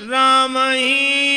राम ही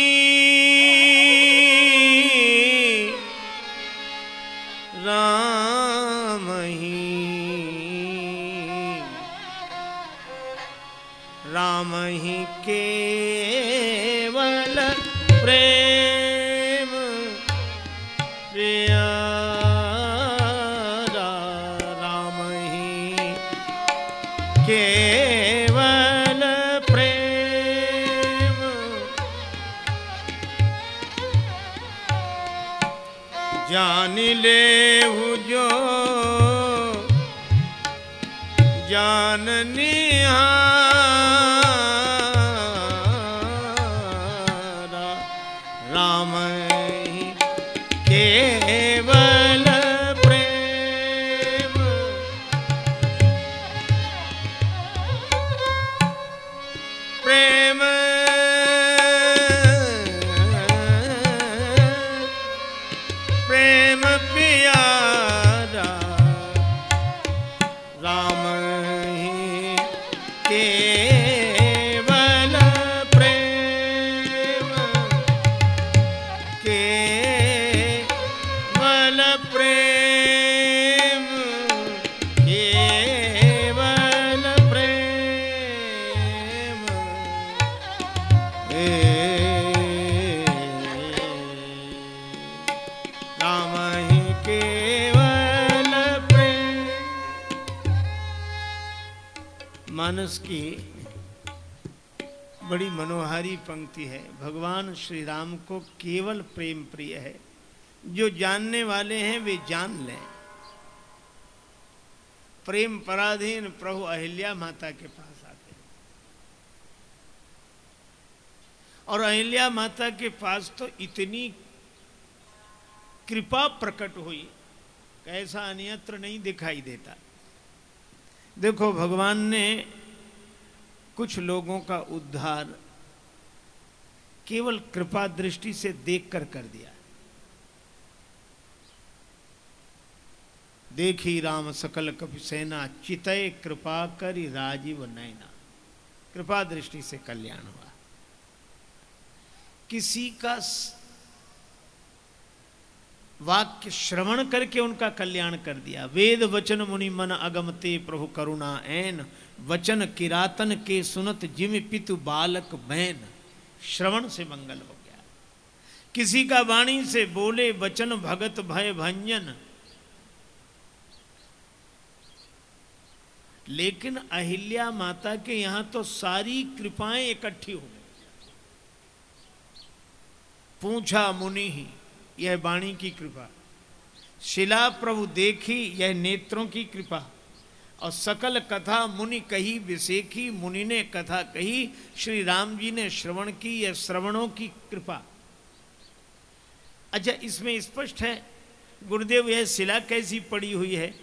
पंक्ति है। भगवान श्री राम को केवल प्रेम प्रिय है। जो जानने वाले हैं, वे जान लें। प्रेम पराधीन प्रभु अहिल्या माता के पास आते और अहिल्या माता के पास तो इतनी कृपा प्रकट हुई कैसा अन्यत्र नहीं दिखाई देता। देखो, भगवान ने कुछ लोगों का उद्धार केवल कृपा दृष्टि से देखकर कर दिया। देखी राम सकल कपि सेना, चितय कृपा करी राजीव नैना। कृपा दृष्टि से कल्याण हुआ। किसी का वाक्य श्रवण करके उनका कल्याण कर दिया। वेद वचन मुनि मन अगमते प्रभु करुणा ऐन, वचन किरातन के सुनत जिम पितु बालक बैन। श्रवण से मंगल हो गया। किसी का वाणी से बोले, वचन भगत भय भंजन। लेकिन अहिल्या माता के यहाँ तो सारी कृपाएँ इकट्ठी हो गई। पूछा मुनि ही यह वाणी की कृपा। शिला प्रभु देखी, यह नेत्रों की कृपा। और सकल कथा मुनि कही, विसेखी, मुनि ने कथा कही, श्री राम जी ने श्रवण की, यह श्रवणों की कृपा। अच्छा इसमें स्पष्ट है, गुरुदेव, यह शिला कैसी पड़ी हुई है?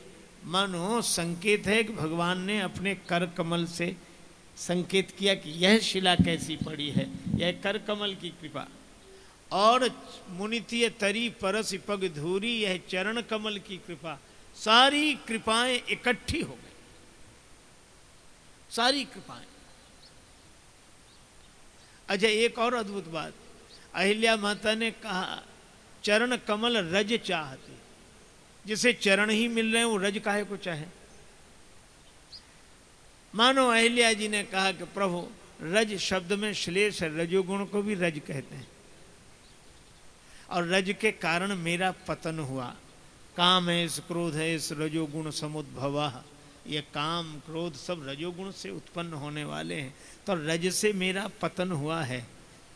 मानो, संकेत है कि भगवान ने अपने कर कमल से संकेत किया कि यह शिला कैसी पड़ी है, यह कर कमल की कृपा। और मुनितीय तरी परस पग धूरी, यह चरण कमल की कृपा। सारी कृपाएँ इकट्ठी हो सारी कृपाएँ। अच्छा एक और अद्भुत बात। अहिल्या माता ने कहा, चरण कमल रज चाहते। जिसे चरण ही मिल रहे हैं, वो रज काहे को चाहे? मानो अहिल्या जी ने कहा कि प्रभु, रज शब्द में श्लेष रजोगुण को भी रज कहते हैं। और रज के कारण मेरा पतन हुआ। काम है इस, क्रोध है इस, रजोगुण समुद्भवा। ये काम, क्रोध सब रजोगुण से उत्पन्न होने वाले हैं। तो रज से मेरा पतन हुआ है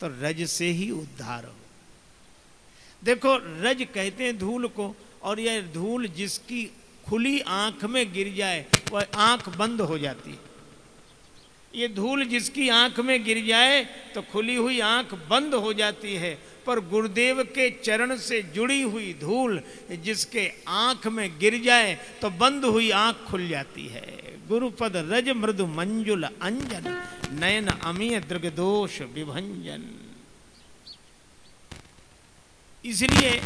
तो रज से ही उद्धार हो। देखो, रज कहते हैं धूल को, और यह धूल जिसकी खुली आँख में गिर जाए, वह आँख बंद हो जाती है। ये धूल जिसकी आँख में गिर जाए तो खुली हुई आँख बंद हो जाती है पर गुरुदेव के चरण से जुड़ी हुई धूल जिसके आँख में गिर जाए तो बंद हुई आँख खुल जाती है। गुरुपद रज मृदु मंजुल अंजन, नयन अमीय दृगदोष विभंजन। इसलिए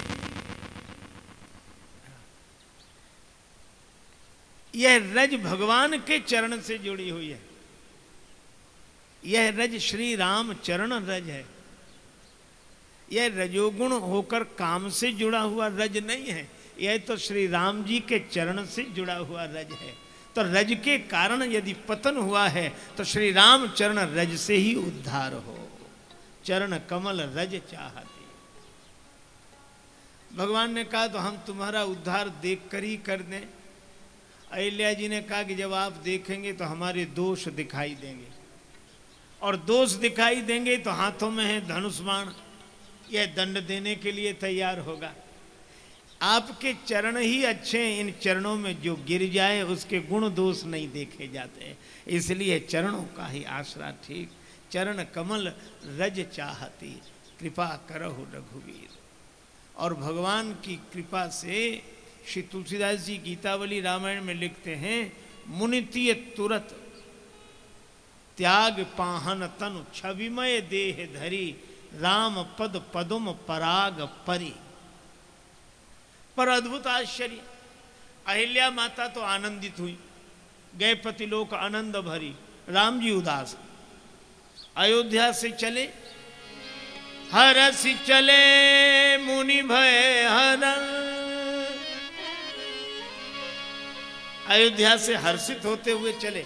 यह रज भगवान के चरण से जुड़ी हुई है। यह रज श्री राम चरण रज है। यह रजोगुण होकर काम से जुड़ा हुआ रज नहीं है। यह तो श्री राम जी के चरण से जुड़ा हुआ रज है। तो रज के कारण यदि पतन हुआ है तो श्री राम चरण रज से ही उद्धार हो। चरण कमल रज चाहते। भगवान ने कहा तो हम तुम्हारा उद्धार देख कर ही कर दें। अहिल्या जी ने कहा कि जब आप देखेंगे तो हमारे दोष दिखाई देंगे। और दोष दिखाई देंगे तो हाथों में है धनुष यह दंड देने के लिए तैयार होगा। आपके चरण ही अच्छे हैं, इन चरणों में जो गिर जाए, उसके गुण दोष नहीं देखे जाते। इसलिए चरणों का ही आसरा ठीक। चरण कमल रज चाहती, कृपा करहु रघुवीर। और भगवान की कृपा से श्री तुलसीदास जी गीतावली रामायण में लिखते हैं मुनितीय तुरत, त्याग पाहन तनु छविमय देह धरी राम पद पदुम पराग परी। पर अद्भुत आश्चर्य। अहिल्या माता तो आनंदित हुई। गए पतिलोक आनंद भरी। राम जी उदास। अयोध्या से चले। हरस चले मुनि भय हर अयोध्या से हर्षित होते हुए चले।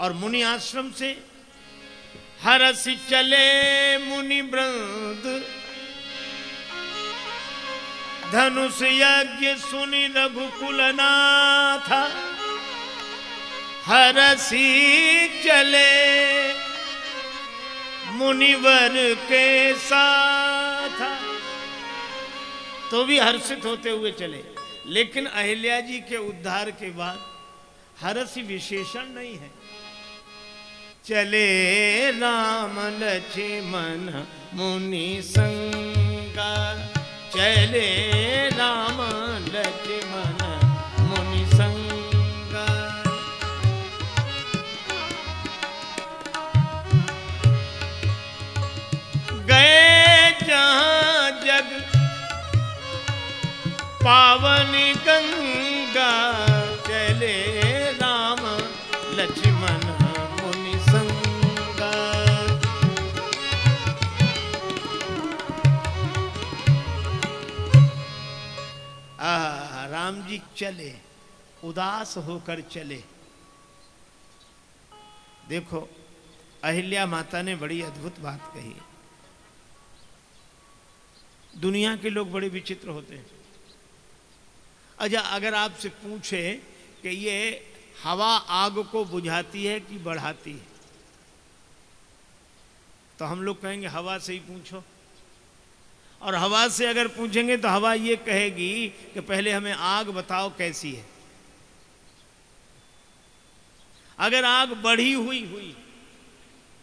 और मुनि आश्रम से हरस चले मुनि वृंद। धनुष यज्ञ सुनि रघुकुल नाथ हरसी चले मुनिवर के साथ। तो भी हर्षित होते हुए चले। लेकिन अहिल्या जी के उद्धार के बाद हर्ष विशेषण नहीं है। चले राम लक्ष्मण मुनि संगा। चले राम लक्ष्मण मुनि संगा। गए जहाँ जग, पावन गंगा। राम जी चले, उदास होकर चले। देखो, अहिल्या माता ने बड़ी अद्भुत बात कही। दुनिया के लोग बड़े विचित्र होते हैं। अच्छा अगर आपसे पूछे कि ये हवा आग को बुझाती है कि बढ़ाती है तो हम लोग कहेंगे, हवा से ही पूछो। और हवा से अगर पूछेंगे तो हवा ये कहेगी कि पहले हमें आग बताओ कैसी है। अगर आग बढ़ी हुई हुई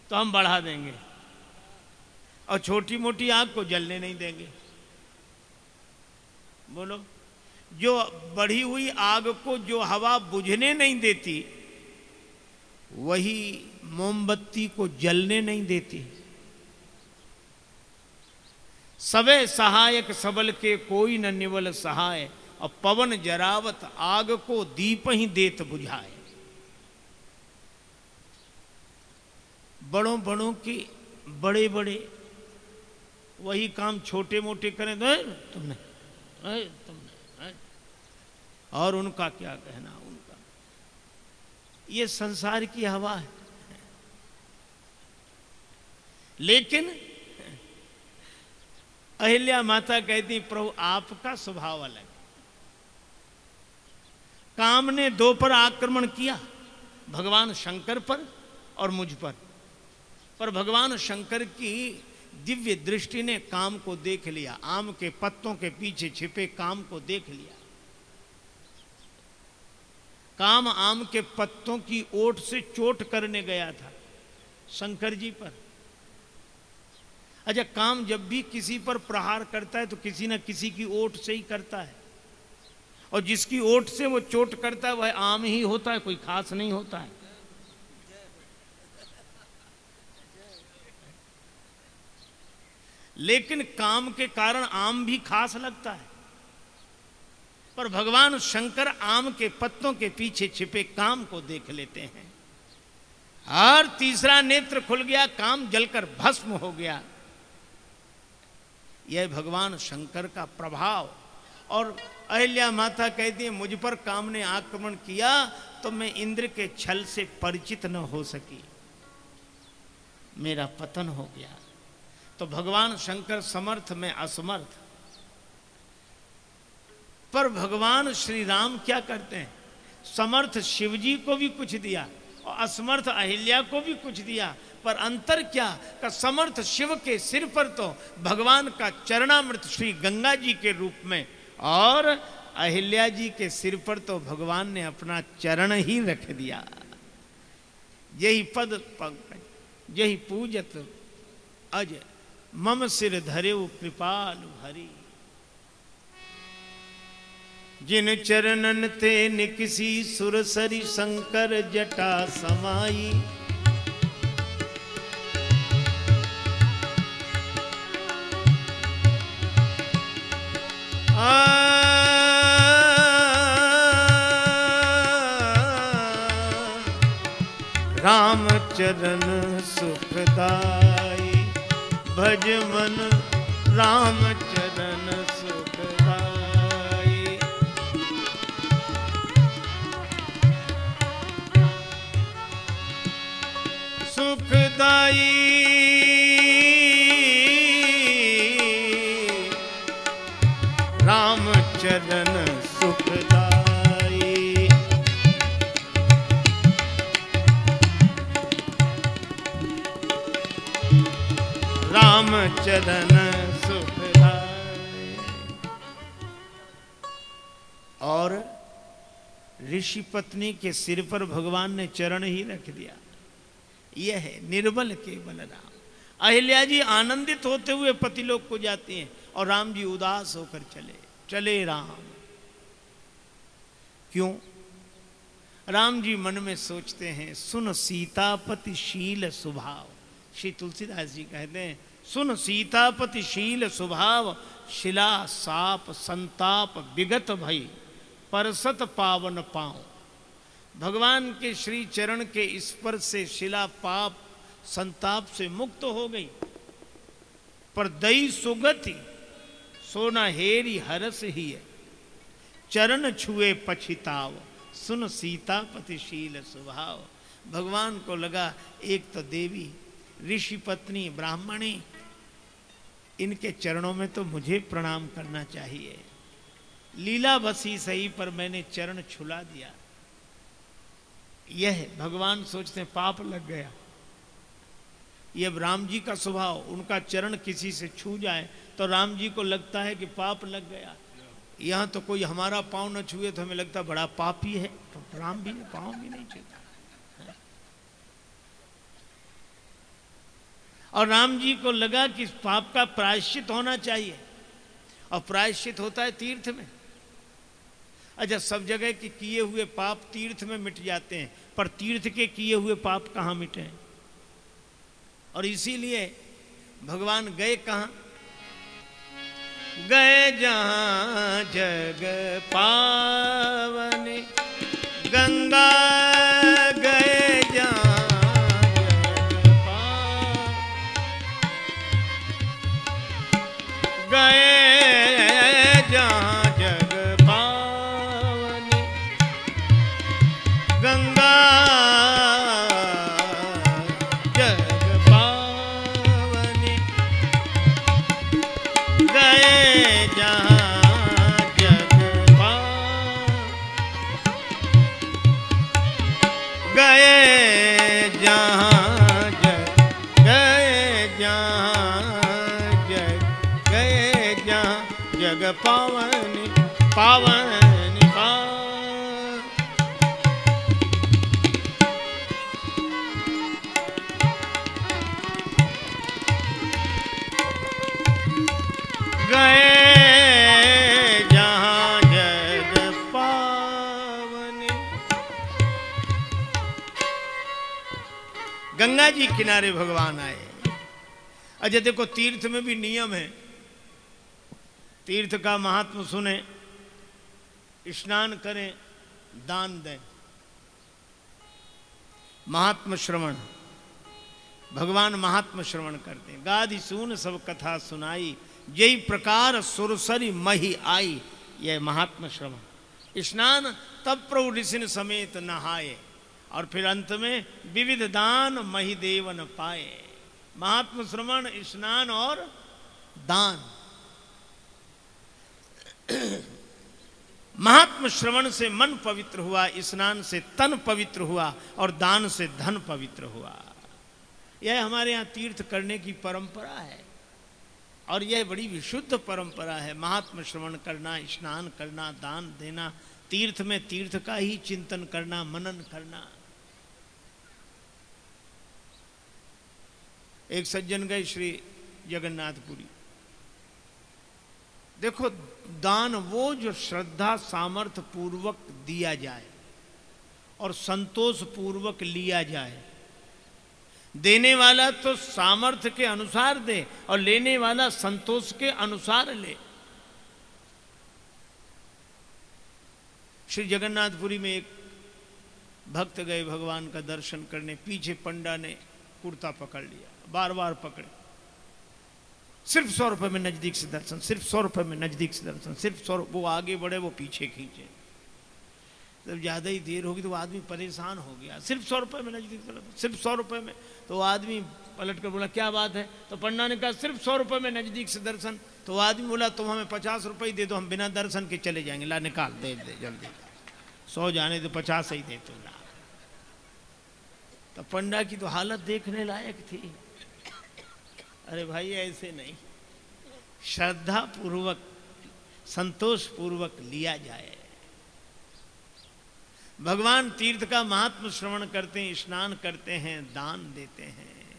तो हम बढ़ा देंगे। और छोटी मोटी आग को जलने नहीं देंगे। बोलो, जो बढ़ी हुई आग को जो हवा बुझने नहीं देती, वही मोमबत्ती को जलने नहीं देती। सबे सहायक सबल के कोई न निवल सहाय और पवन जरावत आग को दीप ही देत बुझाए। बड़ों बड़ों की बड़े बड़े वही काम छोटे मोटे करें तो "ए, तुमने तुमने और उनका क्या कहना उनका। ये संसार की हवा है। लेकिन अहिल्या माता कहती, प्रभु, आपका स्वभाव अलग काम ने दो पर आक्रमण किया, भगवान शंकर पर और मुझ पर। पर भगवान शंकर की दिव्य दृष्टि ने काम को देख लिया, आम के पत्तों के पीछे छिपे काम को देख लिया। काम आम के पत्तों की ओट से चोट करने गया था, शंकर जी पर। अच्छा काम जब भी किसी पर प्रहार करता है तो किसी न किसी की ओट से ही करता है। और जिसकी ओट से वो चोट करता है, वह आम ही होता है, कोई खास नहीं होता है। लेकिन काम के कारण आम भी खास लगता है। पर भगवान शंकर आम के पत्तों के पीछे छिपे काम को देख लेते हैं। हर तीसरा नेत्र खुल गया, काम जलकर भस्म हो गया। यह भगवान शंकर का प्रभाव। और अहिल्या माता कहती है, मुझ पर काम ने आक्रमण किया तो मैं इंद्र के छल से परिचित न हो सकी। मेरा पतन हो गया। तो भगवान शंकर समर्थ, में असमर्थ। पर भगवान श्री राम क्या करते हैं? समर्थ शिवजी को भी कुछ दिया और असमर्थ अहिल्या को भी कुछ दिया। पर अंतर क्या? का समर्थ शिव के सिर पर तो भगवान का चरणामृत श्री गंगा जी के रूप में और अहिल्या जी के सिर पर तो भगवान ने अपना चरण ही रख दिया। यही पद पंकज, यही पूजत अज, मम सिर धरे कृपाल हरी। जिन चरणन ते निकसी सुरसरी शंकर जटा समाई। राम चरण सुखदाई भज मन राम चरण सुखदाई। सुखदाई चरण और ऋषि पत्नी के सिर पर भगवान ने चरण ही रख दिया। यह है निर्बल केवल राम। अहिल्या जी आनंदित होते हुए पति लोग को जाती हैं और राम जी उदास होकर चले। चले राम। क्यों? राम जी मन में सोचते हैं, सुन सीतापति शील स्वभाव। श्री तुलसीदास जी कहते हैं सुन सीतापति शील स्वभाव, शिला साप संताप विगत भई, परसत पावन पाओ भगवान के श्री चरण के स्पर्श से शिला पाप, संताप से मुक्त हो गई। पर दई सुगति, सोना हेरी हरस ही है। चरण छुए पछिताव, सुन सीतापतिशील स्वभाव। भगवान को लगा, एक तो देवी, ऋषि पत्नी, ब्राह्मणी इनके चरणों में तो मुझे प्रणाम करना चाहिए। लीला बसी सही पर मैंने चरण छुला दिया। यह भगवान सोचते पाप लग गया। यह राम जी का स्वभाव, उनका चरण किसी से छू जाए तो राम जी को लगता है कि पाप लग गया। यहाँ तो कोई हमारा पाँव न छुए तो हमें लगता बड़ा पापी है तो राम भी पाँव भी नहीं छूता। और राम जी को लगा कि पाप का प्रायश्चित होना चाहिए। और प्रायश्चित होता है तीर्थ में। अच्छा सब जगह के किए हुए पाप तीर्थ में मिट जाते हैं, पर तीर्थ के किए हुए पाप कहाँ मिटे? और इसीलिए भगवान गए कहाँ? गए जहाँ जग पावन, गंगा पावन गए पावन गंगा जी किनारे भगवान आए। अच्छा देखो, तीर्थ में भी नियम है। तीर्थ का महात्म सुने स्नान करें, दान दें। महात्म श्रवण। भगवान महात्म श्रवण करते गादि सुन सब कथा सुनाई, यही प्रकार सुरसरी मही आई, यह महात्म श्रवण। स्नान तब प्रभु ऋषि समेत नहाए, और फिर अंत में विविध दान महिदेवन पाए। महात्म श्रवण, स्नान और दान। महात्म श्रवण से मन पवित्र हुआ, स्नान से तन पवित्र हुआ और दान से धन पवित्र हुआ। यह हमारे यहाँ तीर्थ करने की परंपरा है और यह बड़ी विशुद्ध परंपरा है। महात्म श्रवण करना, स्नान करना, दान देना, तीर्थ में तीर्थ का ही चिंतन करना, मनन करना। एक सज्जन गए श्री जगन्नाथपुरी। देखो दान वो जो श्रद्धा सामर्थ्य पूर्वक दिया जाए और संतोष पूर्वक लिया जाए। देने वाला तो सामर्थ्य के अनुसार दे और लेने वाला संतोष के अनुसार ले। श्री जगन्नाथपुरी में एक भक्त गए भगवान का दर्शन करने, पीछे पंडा ने कुर्ता पकड़ लिया बार बार पकड़े। सिर्फ़ सौ रुपए में नज़दीक से दर्शन, सिर्फ़ सौ रुपए में नज़दीक से दर्शन, सिर्फ़ सौ वो आगे बढ़े, वो पीछे खींचे। जब ज़्यादा ही देर होगी तो आदमी परेशान हो गया। सिर्फ़ सौ रुपए में नज़दीक से सिर्फ़ सौ रुपए में। तो वो आदमी पलट कर बोला, क्या बात है? तो पंडा ने कहा, सिर्फ़ सौ रुपए में नज़दीक से दर्शन। तो वो आदमी बोला, तुम हमें पचास रुपये दे दो, हम बिना दर्शन के चले जाएँगे। ला, निकाल, दे दे, जल्दी। सौ जाने तो पचास ही दे तो ला। तो पंडा की तो हालत देखने लायक थी। अरे भाई, ऐसे नहीं। श्रद्धा पूर्वक संतोष पूर्वक लिया जाए। भगवान तीर्थ का महात्म श्रवण करते हैं, स्नान करते हैं, दान देते हैं।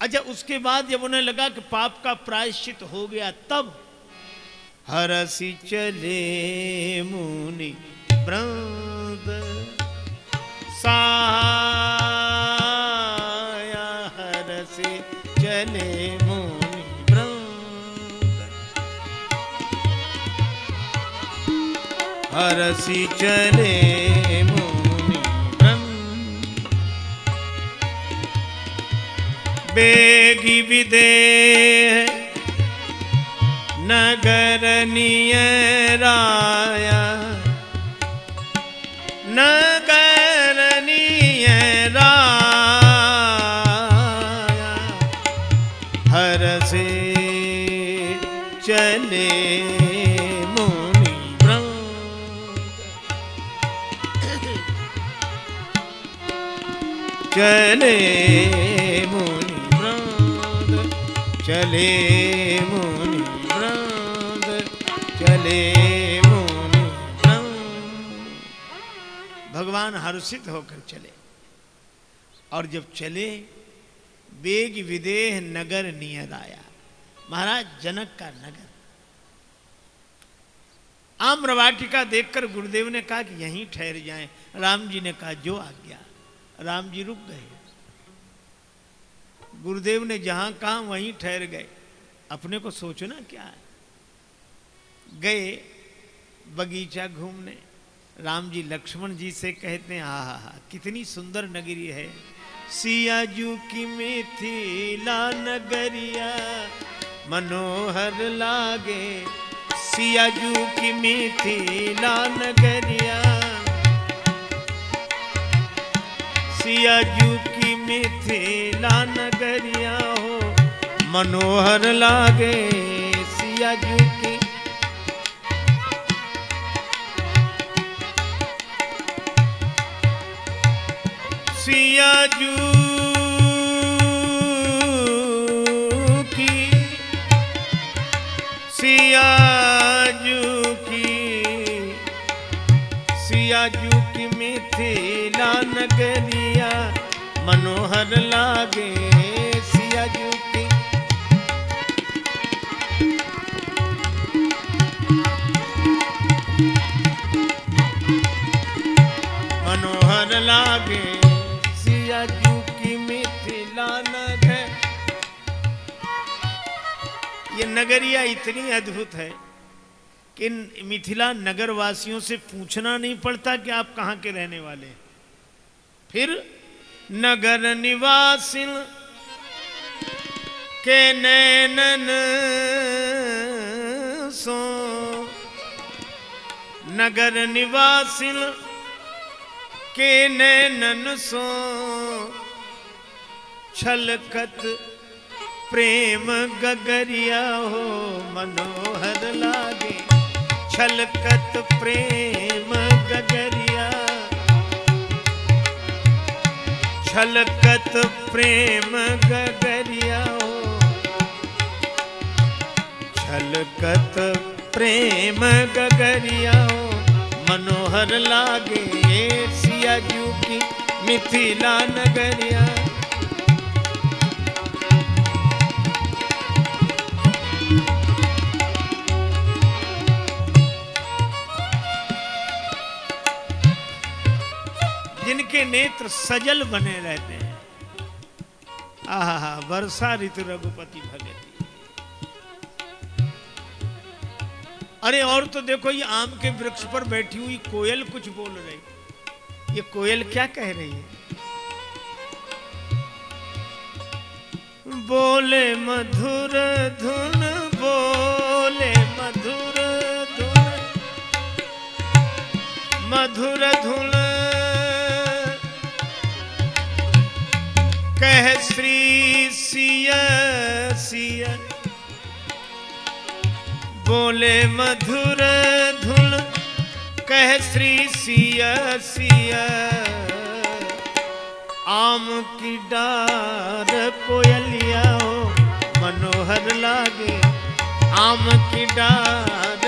अच्छा उसके बाद जब उन्हें लगा कि पाप का प्रायश्चित हो गया, तब हरसी चले मुनि ब्रंद सा हरसी चले मुनि बेगी विदेह नगर राया नगर चले मुनि वृंद, चले मुनि वृंद, चले मुनि भगवान हर्षित होकर चले। और जब चले बेग विदेह नगर नियत आया। महाराज, जनक का नगर। आम्रवाटिका देखकर गुरुदेव ने कहा कि यहीं ठहर जाएँ। राम जी ने कहा, जो आज्ञा राम जी रुक गए। गुरुदेव ने जहाँ कहा वहीं ठहर गए। अपने को सोचना क्या है? गए बगीचा घूमने। राम जी लक्ष्मण जी से कहते हैं हा हा हा कितनी सुंदर नगरी है। सियाजू की मिथिला नगरिया, मनोहर लागे। सियाजू की मिथिला नगरिया सियाजू की मिथिला नगरिया हो। मनोहर लागे सियाजू की। सियाजू की सियाजू की सियाजू की मिथिला नगरी मनोहर लागे सिया की मनोहर लागे सिया की मिथिला नगर। ये नगरिया इतनी अद्भुत है कि मिथिला नगर वासियों से पूछना नहीं पड़ता कि आप कहाँ के रहने वाले हैं। फिर नगर निवासिन के नैनन सो। नगर निवासिन के नैनन सो। छलकत प्रेम गगरिया हो मनोहर लागे। छलकत प्रेम गगरिया छलकत प्रेम गगरिया हो छलकत प्रेम गगरिया हो मनोहर लागे सिया जू की मिथिला नगरिया। जिनके नेत्र सजल बने रहते हैं। आहा वर्षा ऋतु रघुपति भगत। अरे और तो देखो, ये आम के वृक्ष पर बैठी हुई कोयल कुछ बोल रही। ये कोयल क्या कह रही है? बोले मधुर धुन, बोले मधुर धुन। मधुर धुन कह श्री सिया सिया। बोले मधुर धुन, कह श्री सिया सिया। आम की डार कोयलिया हो मनोहर लागे, आम की डार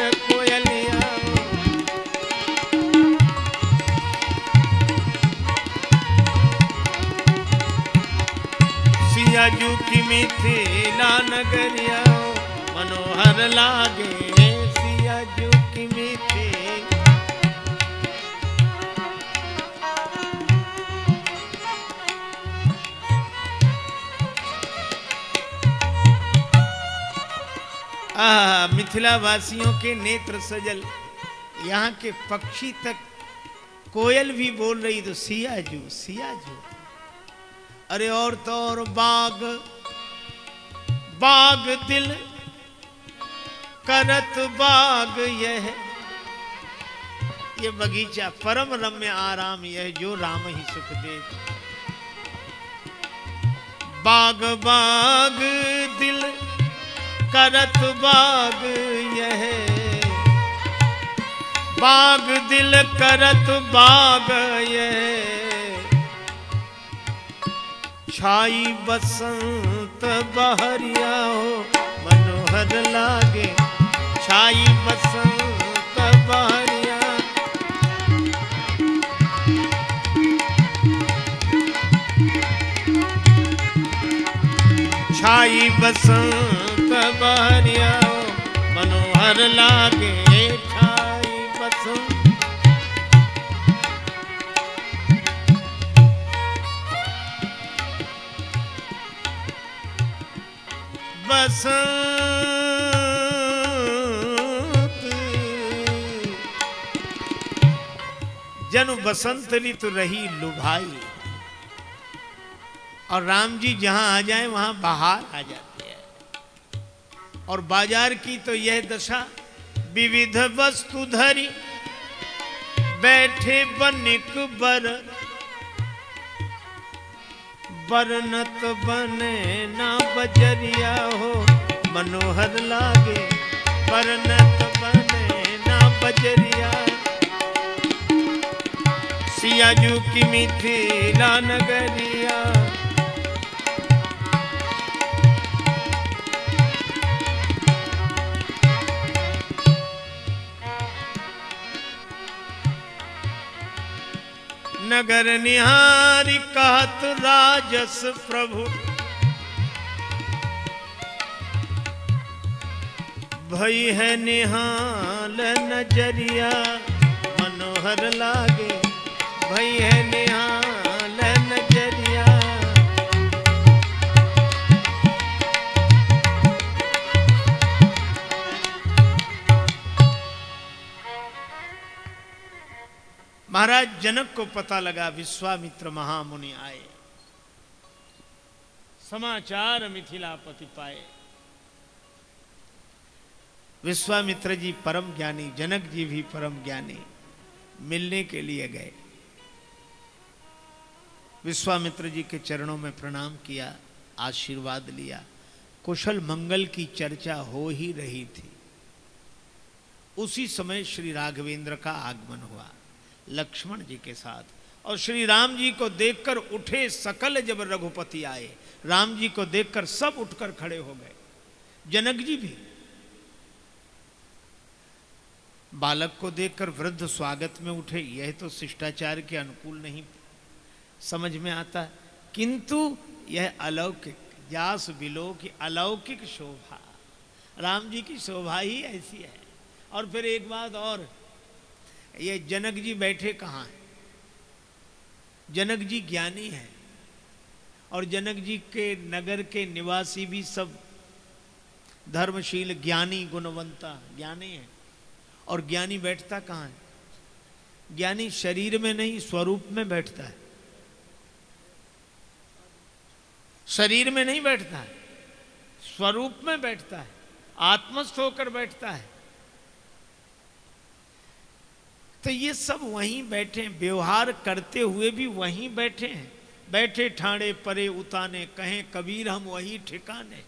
सियाजू की मिथिला नगरिया मनोहर लागे मिथिला मिथिला वासियों के नेत्र सजल, यहाँ के पक्षी तक कोयल भी बोल रही तो सियाजू सियाजू अरे और तो और बाग बाग दिल करत बाग यह ये बगीचा परम रम्य आराम यह जो राम ही सुख दे। बाग बाग दिल करत बाग यह बाग दिल करत बाग यह छाई बसंत बहरिया हो, मनोहर लागे। छाई बसंत बहरिया। छाई बसंत बहरिया हो, मनोहर लागे। बसंत जन बसंत ऋतु रही लुभाई। और राम जी जहाँ आ जाए, वहाँ बाहर आ जाते हैं। और बाज़ार की तो यह दशा, विविध वस्तु धरी, बैठे बनिक बर बरनत बने ना बजरिया हो, मनोहर लागे। बरनत बने ना बजरिया। सियाजू की मिथिला नगरिया नगर निहारी कहत राजस प्रभु। भई है निहाल नज़रिया मनोहर लागे। भई है निहाल महाराज, जनक को पता लगा विश्वामित्र महामुनि आए। समाचार मिथिलापति पाए। विश्वामित्र जी परम ज्ञानी, जनक जी भी परम ज्ञानी, मिलने के लिए गए। विश्वामित्र जी के चरणों में प्रणाम किया, आशीर्वाद लिया। कुशल मंगल की चर्चा हो ही रही थी। उसी समय श्री राघवेंद्र का आगमन हुआ। लक्ष्मण जी के साथ। और श्री राम जी को देखकर उठे सकल जब रघुपति आए। राम जी को देखकर सब उठकर खड़े हो गए। जनक जी भी। बालक को देखकर वृद्ध स्वागत में उठे। यह तो शिष्टाचार के अनुकूल नहीं। समझ में आता? किंतु यह अलौकिक, जास बिलो की अलौकिक शोभा। राम जी की शोभा ही ऐसी है। और फिर एक बात और ये जनक जी बैठे कहाँ हैं? जनक जी ज्ञानी हैं। और जनक जी के नगर के निवासी भी सब धर्मशील, ज्ञानी, गुणवंता, ज्ञानी है। और ज्ञानी बैठता कहाँ है? ज्ञानी शरीर में नहीं, स्वरूप में बैठता है। शरीर में नहीं बैठता है, स्वरूप में बैठता है, आत्मस्थ होकर बैठता है। तो ये सब वहीं बैठे हैं। व्यवहार करते हुए भी वहीं बैठे हैं। बैठे, ठाणे, परे, उताने, कहें, कबीर, हम वही ठिकाने।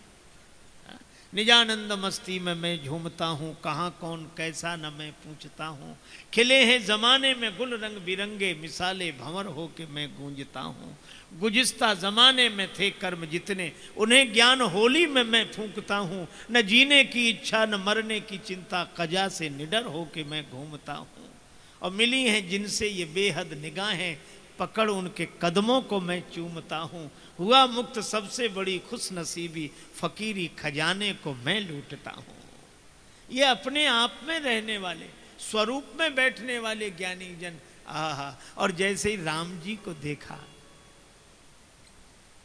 निजानंद मस्ती में मैं झूमता हूँ। कहाँ कौन, कैसा न मैं पूछता हूँ। खिले हैं जमाने में गुल रंग बिरंगे, मिसाले भंवर हो के मैं गूंजता हूँ। गुजिस्ता जमाने में थे कर्म जितने, उन्हें ज्ञान होली में मैं फूंकता हूँ। न जीने की इच्छा, न मरने की चिंता, कजा से निडर हो के मैं घूमता हूँ। और मिली हैं जिनसे ये बेहद निगाहें पकड़ उनके कदमों को मैं चूमता हूँ। हुआ मुक्त सबसे बड़ी खुश नसीबी फकीरी खजाने को मैं लूटता हूँ। ये अपने आप में रहने वाले, स्वरूप में बैठने वाले ज्ञानी जन, आहा, और जैसे ही राम जी को देखा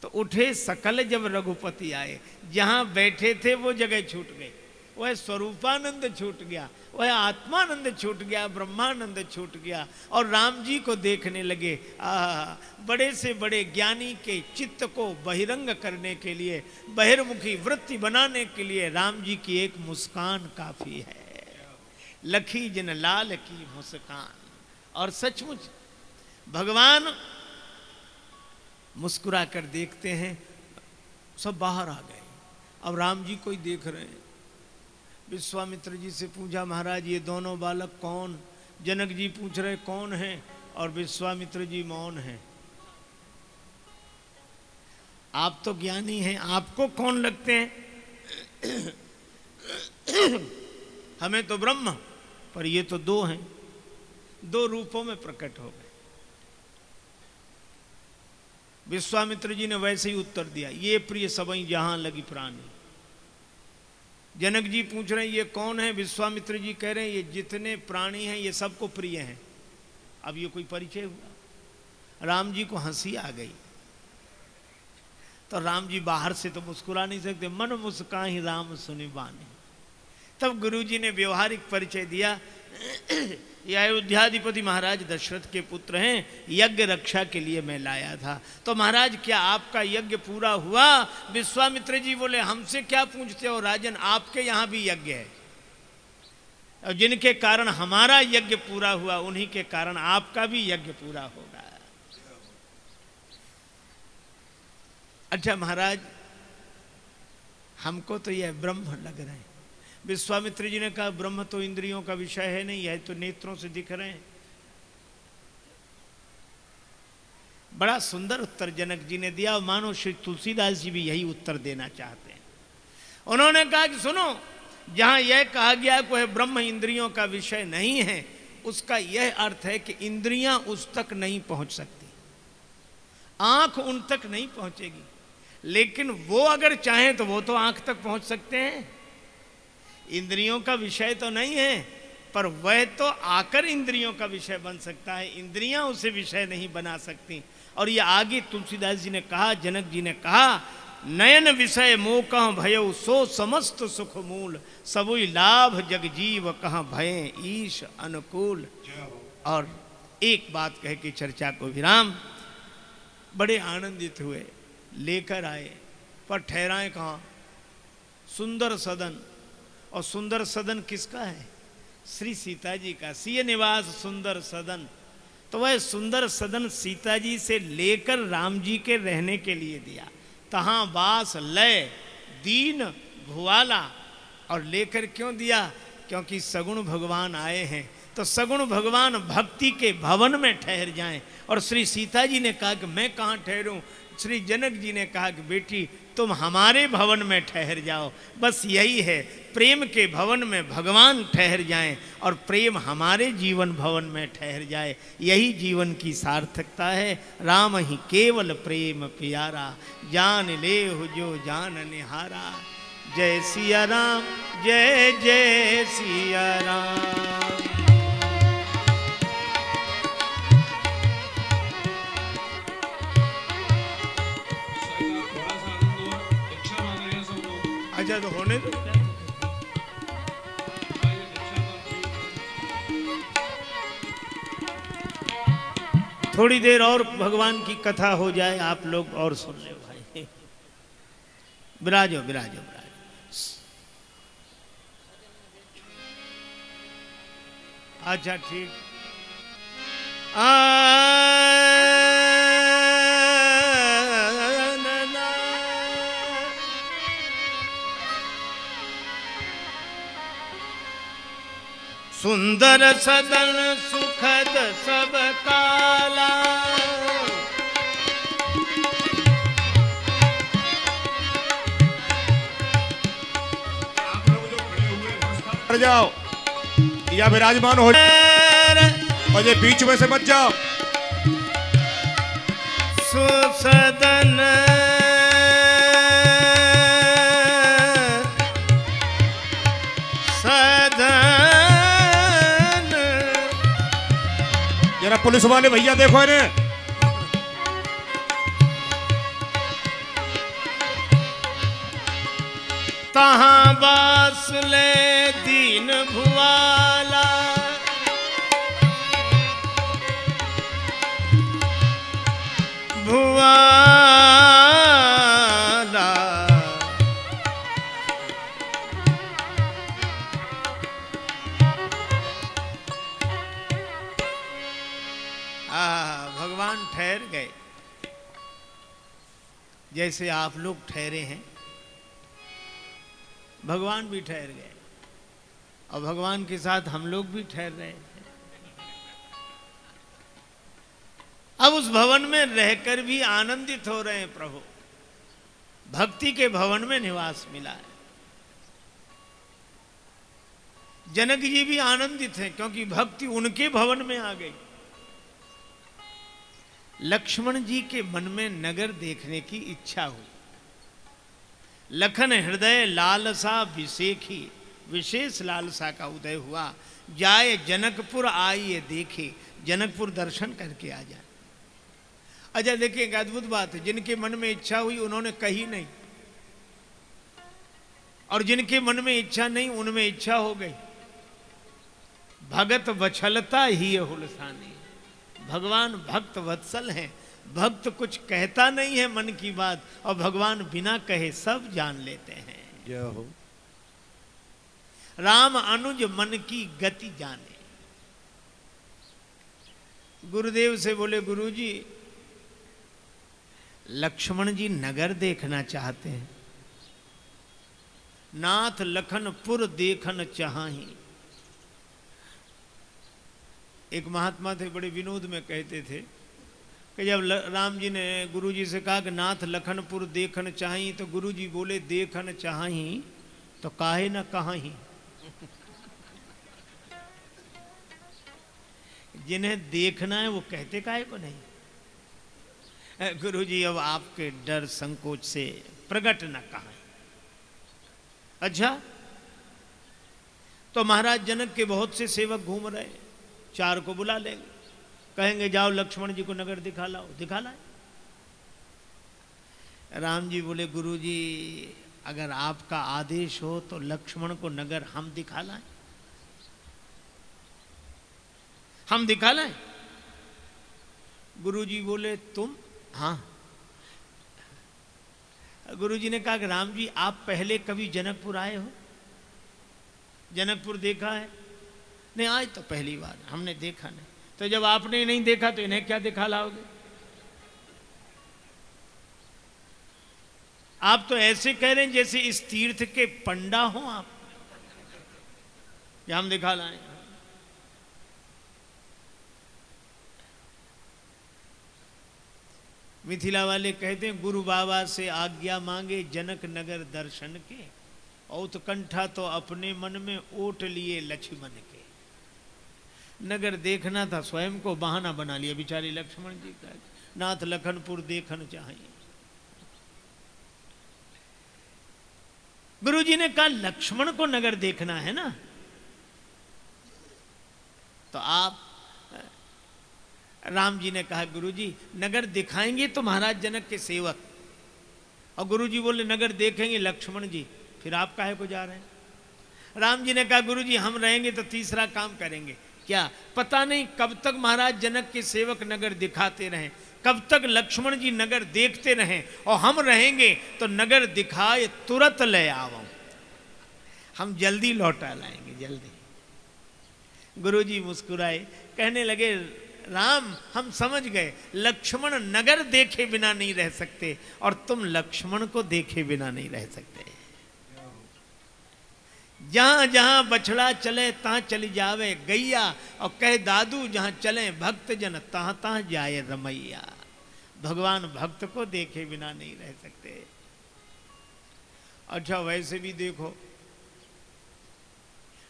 तो उठे सकल जब रघुपति आए। जहाँ बैठे थे वो जगह छूट गई। वह स्वरूपानंद छूट गया, वह आत्मानंद छूट गया, ब्रह्मानंद छूट गया और राम जी को देखने लगे, आ, बड़े से बड़े ज्ञानी के चित्त को बहिरंग करने के लिए, बहिर्मुखी वृत्ति बनाने के लिए राम जी की एक मुस्कान काफ़ी है। लखी जिन लाल की मुस्कान। और सचमुच भगवान मुस्कुरा कर देखते हैं, सब बाहर आ गए। अब राम जी को ही देख रहे हैं। विश्वामित्र जी से पूछा, महाराज, ये दोनों बालक कौन? जनक जी पूछ रहे, कौन है? और विश्वामित्र जी, मौन है। आप तो ज्ञानी हैं, आपको कौन लगते हैं? हमें तो ब्रह्म, पर ये तो दो हैं। दो रूपों में प्रकट हो गए। विश्वामित्र जी ने वैसे ही उत्तर दिया, ये प्रिय सबई जहाँ लगी प्राणी। जनक जी पूछ रहे हैं, ये कौन है? विश्वामित्र जी कह रहे हैं, ये जितने प्राणी हैं, ये सबको प्रिय हैं। अब ये कोई परिचय हुआ? राम जी को हँसी आ गई। तो राम जी बाहर से तो मुस्कुरा नहीं सकते। मन मुस्का ही राम सुनी बानी। तब गुरु जी ने व्यवहारिक परिचय दिया। ये अयोध्याधिपति महाराज दशरथ के पुत्र हैं, यज्ञ रक्षा के लिए मैं लाया था। तो महाराज, क्या आपका यज्ञ पूरा हुआ? विश्वामित्र जी बोले, हमसे क्या पूछते हो राजन? आपके यहाँ भी यज्ञ है। और जिनके कारण हमारा यज्ञ पूरा हुआ, उन्हीं के कारण आपका भी यज्ञ पूरा होगा। अच्छा महाराज, हमको तो यह ब्रह्म लग रहे हैं। विश्वामित्र जी ने कहा, ब्रह्म तो इंद्रियों का विषय है नहीं, है तो नेत्रों से दिख रहे हैं। बड़ा सुंदर उत्तर जनक जी ने दिया मानो श्री तुलसीदास जी भी यही उत्तर देना चाहते हैं। उन्होंने कहा कि सुनो, जहाँ यह कहा गया कोई ब्रह्म इंद्रियों का विषय नहीं है, उसका यह अर्थ है कि इंद्रियाँ उस तक नहीं पहुँच सकती। आँख उन तक नहीं पहुंचेगी, लेकिन वो अगर चाहें तो वो तो आँख तक पहुँच सकते हैं। इंद्रियों का विषय तो नहीं है, पर वह तो आकर इंद्रियों का विषय बन सकता है। इंद्रियाँ उसे विषय नहीं बना सकती। और ये आगे तुलसीदास जी ने कहा, जनक जी ने कहा, नयन विषय मोह कह भय, सो समस्त सुख मूल। सबुई लाभ जग जीव कह भय, ईश अनुकूल। और एक बात कह के चर्चा को विराम। बड़े आनंदित हुए, लेकर आए, पर ठहराए कहाँ? सुंदर सदन और सुंदर सदन किसका है? श्री सीता जी का। सीय निवास सुंदर सदन। तो वह सुंदर सदन सीता जी से लेकर राम जी के रहने के लिए दिया। तहां बास लय, दीन भुआला और लेकर क्यों दिया? क्योंकि सगुण भगवान आए हैं। तो सगुण भगवान भक्ति के भवन में ठहर जाएँ। और श्री सीता जी ने कहा कि मैं कहाँ ठहरूं? श्री जनक जी ने कहा कि बेटी, तुम हमारे भवन में ठहर जाओ। बस यही है, प्रेम के भवन में भगवान ठहर जाएँ और प्रेम हमारे जीवन भवन में ठहर जाए। यही जीवन की सार्थकता है। राम ही केवल प्रेम प्यारा, जान ले हो जो जान निहारा। जय सिया राम, जय जय सिया राम। अच्छा तो होने दो। थोड़ी देर और भगवान की कथा हो जाए, आप लोग और सुन ले भाई। विराजो विराजो विराजो अच्छा ठीक। आ सुंदर सदन सुखद सब काला। जाओ या विराजमान हो और ये बीच में से मत जाओ। सुसदन पुलिस वाले भैया देखो इन्हें। तहां बास ले दीन भुआला जैसे आप लोग ठहरे हैं, भगवान भी ठहर गए और भगवान के साथ हम लोग भी ठहर रहे हैं। अब उस भवन में रहकर भी आनंदित हो रहे हैं प्रभु। भक्ति के भवन में निवास मिला है। जनक जी भी आनंदित हैं क्योंकि भक्ति उनके भवन में आ गई। लक्ष्मण जी के मन में नगर देखने की इच्छा हुई। लखन हृदय लालसा विशेखी विशेष लालसा का उदय हुआ। जाए जनकपुर आइए देखे, जनकपुर दर्शन करके आ जाए। अच्छा देखिए, एक अद्भुत बात है, जिनके मन में इच्छा हुई, उन्होंने कही नहीं। और जिनके मन में इच्छा नहीं, उनमें इच्छा हो गई। भगत वछलता ही हुलसानी। भगवान भक्त वत्सल हैं। भक्त कुछ कहता नहीं है मन की बात और भगवान बिना कहे सब जान लेते हैं। जय हो? राम अनुज मन की गति जाने। गुरुदेव से बोले गुरुजी लक्ष्मण जी नगर देखना चाहते हैं। नाथ लखनपुर देखन चाही। एक महात्मा थे, बड़े विनोद में कहते थे कि जब राम जी ने गुरु जी से कहा कि नाथ लखनपुर देखन चाही तो गुरु जी बोले, देखन चाही तो काहे न कहाँ ही जिन्हें देखना है, वो कहते काहे को नहीं? गुरु जी अब आपके डर संकोच से प्रकट न कहा। अच्छा तो महाराज जनक के बहुत से सेवक घूम रहे हैं। चार को बुला लेंगे। कहेंगे, जाओ लक्ष्मण जी को नगर दिखा लाओ। दिखा लाए। राम जी बोले गुरु जी अगर आपका आदेश हो तो लक्ष्मण को नगर हम दिखा लाए। हम दिखा लाए? गुरु जी बोले, तुम? हाँ। गुरुजी ने कहा कि, राम जी, आप पहले कभी जनकपुर आए हो? जनकपुर देखा है? नहीं आज तो पहली बार, हमने देखा नहीं। तो जब आपने नहीं देखा तो इन्हें क्या दिखा लाओगे? आप तो ऐसे कह रहे हैं जैसे इस तीर्थ के पंडा हो आप। हम दिखा लाए? मिथिला वाले कहते हैं, गुरु बाबा से आज्ञा मांगे जनक नगर दर्शन के, औतकंठा तो अपने मन में ओट लिए लक्ष्मण के। नगर देखना था, स्वयं को बहाना बना लिया, बिचारी लक्ष्मण जी का। नाथ लखनपुर देखना चाहिए गुरु जी ने कहा, लक्ष्मण को नगर देखना है ना? तो आप, राम जी ने कहा गुरु जी नगर दिखाएँगे तो महाराज जनक के सेवक। और गुरु जी बोले, नगर देखेंगे लक्ष्मण जी, फिर आप काहे को जा रहे हैं? राम जी ने कहा गुरु जी हम रहेंगे तो तीसरा काम करेंगे। क्या? पता नहीं कब तक महाराज जनक के सेवक नगर दिखाते रहें, कब तक लक्ष्मण जी नगर देखते रहें, और हम रहेंगे तो नगर दिखाए तुरंत ले आओ हम जल्दी लौटा लाएँगे, जल्दी। गुरुजी मुस्कुराए, कहने लगे, राम, हम समझ गए, लक्ष्मण नगर देखे बिना नहीं रह सकते, और तुम लक्ष्मण को देखे बिना नहीं रह सकते। जहाँ जहाँ बछड़ा चले तहां चली जावे गैया। और कह, दादू, जहाँ चले, भक्त जन तहां तहां जाए रमैया। भगवान भक्त को देखे बिना नहीं रह सकते। अच्छा वैसे भी देखो,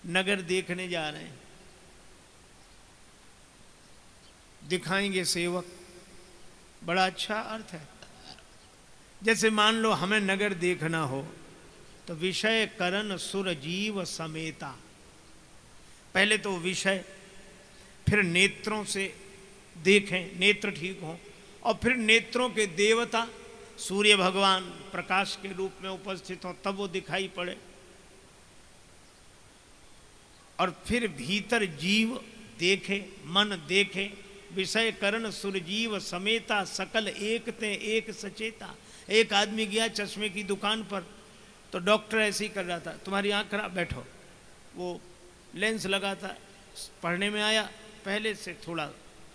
नगर देखने जा रहे हैं। दिखाएँगे सेवक। बड़ा अच्छा अर्थ है। जैसे मान लो हमें नगर देखना हो तो विषय करण सुर जीव समेता। पहले तो विषय, फिर नेत्रों से देखें, नेत्र ठीक हों, और फिर नेत्रों के देवता, सूर्य भगवान प्रकाश के रूप में उपस्थित हो, तब वो दिखाई पड़े। और फिर भीतर जीव देखे, मन देखे, विषय करण सुरजीव समेता, सकल एक ते एक सचेता। एक आदमी गया चश्मे की दुकान पर तो डॉक्टर ऐसे ही कर रहा था, तुम्हारी आँख खराब, बैठो। वो लेंस लगा था, पढ़ने में आया, पहले से थोड़ा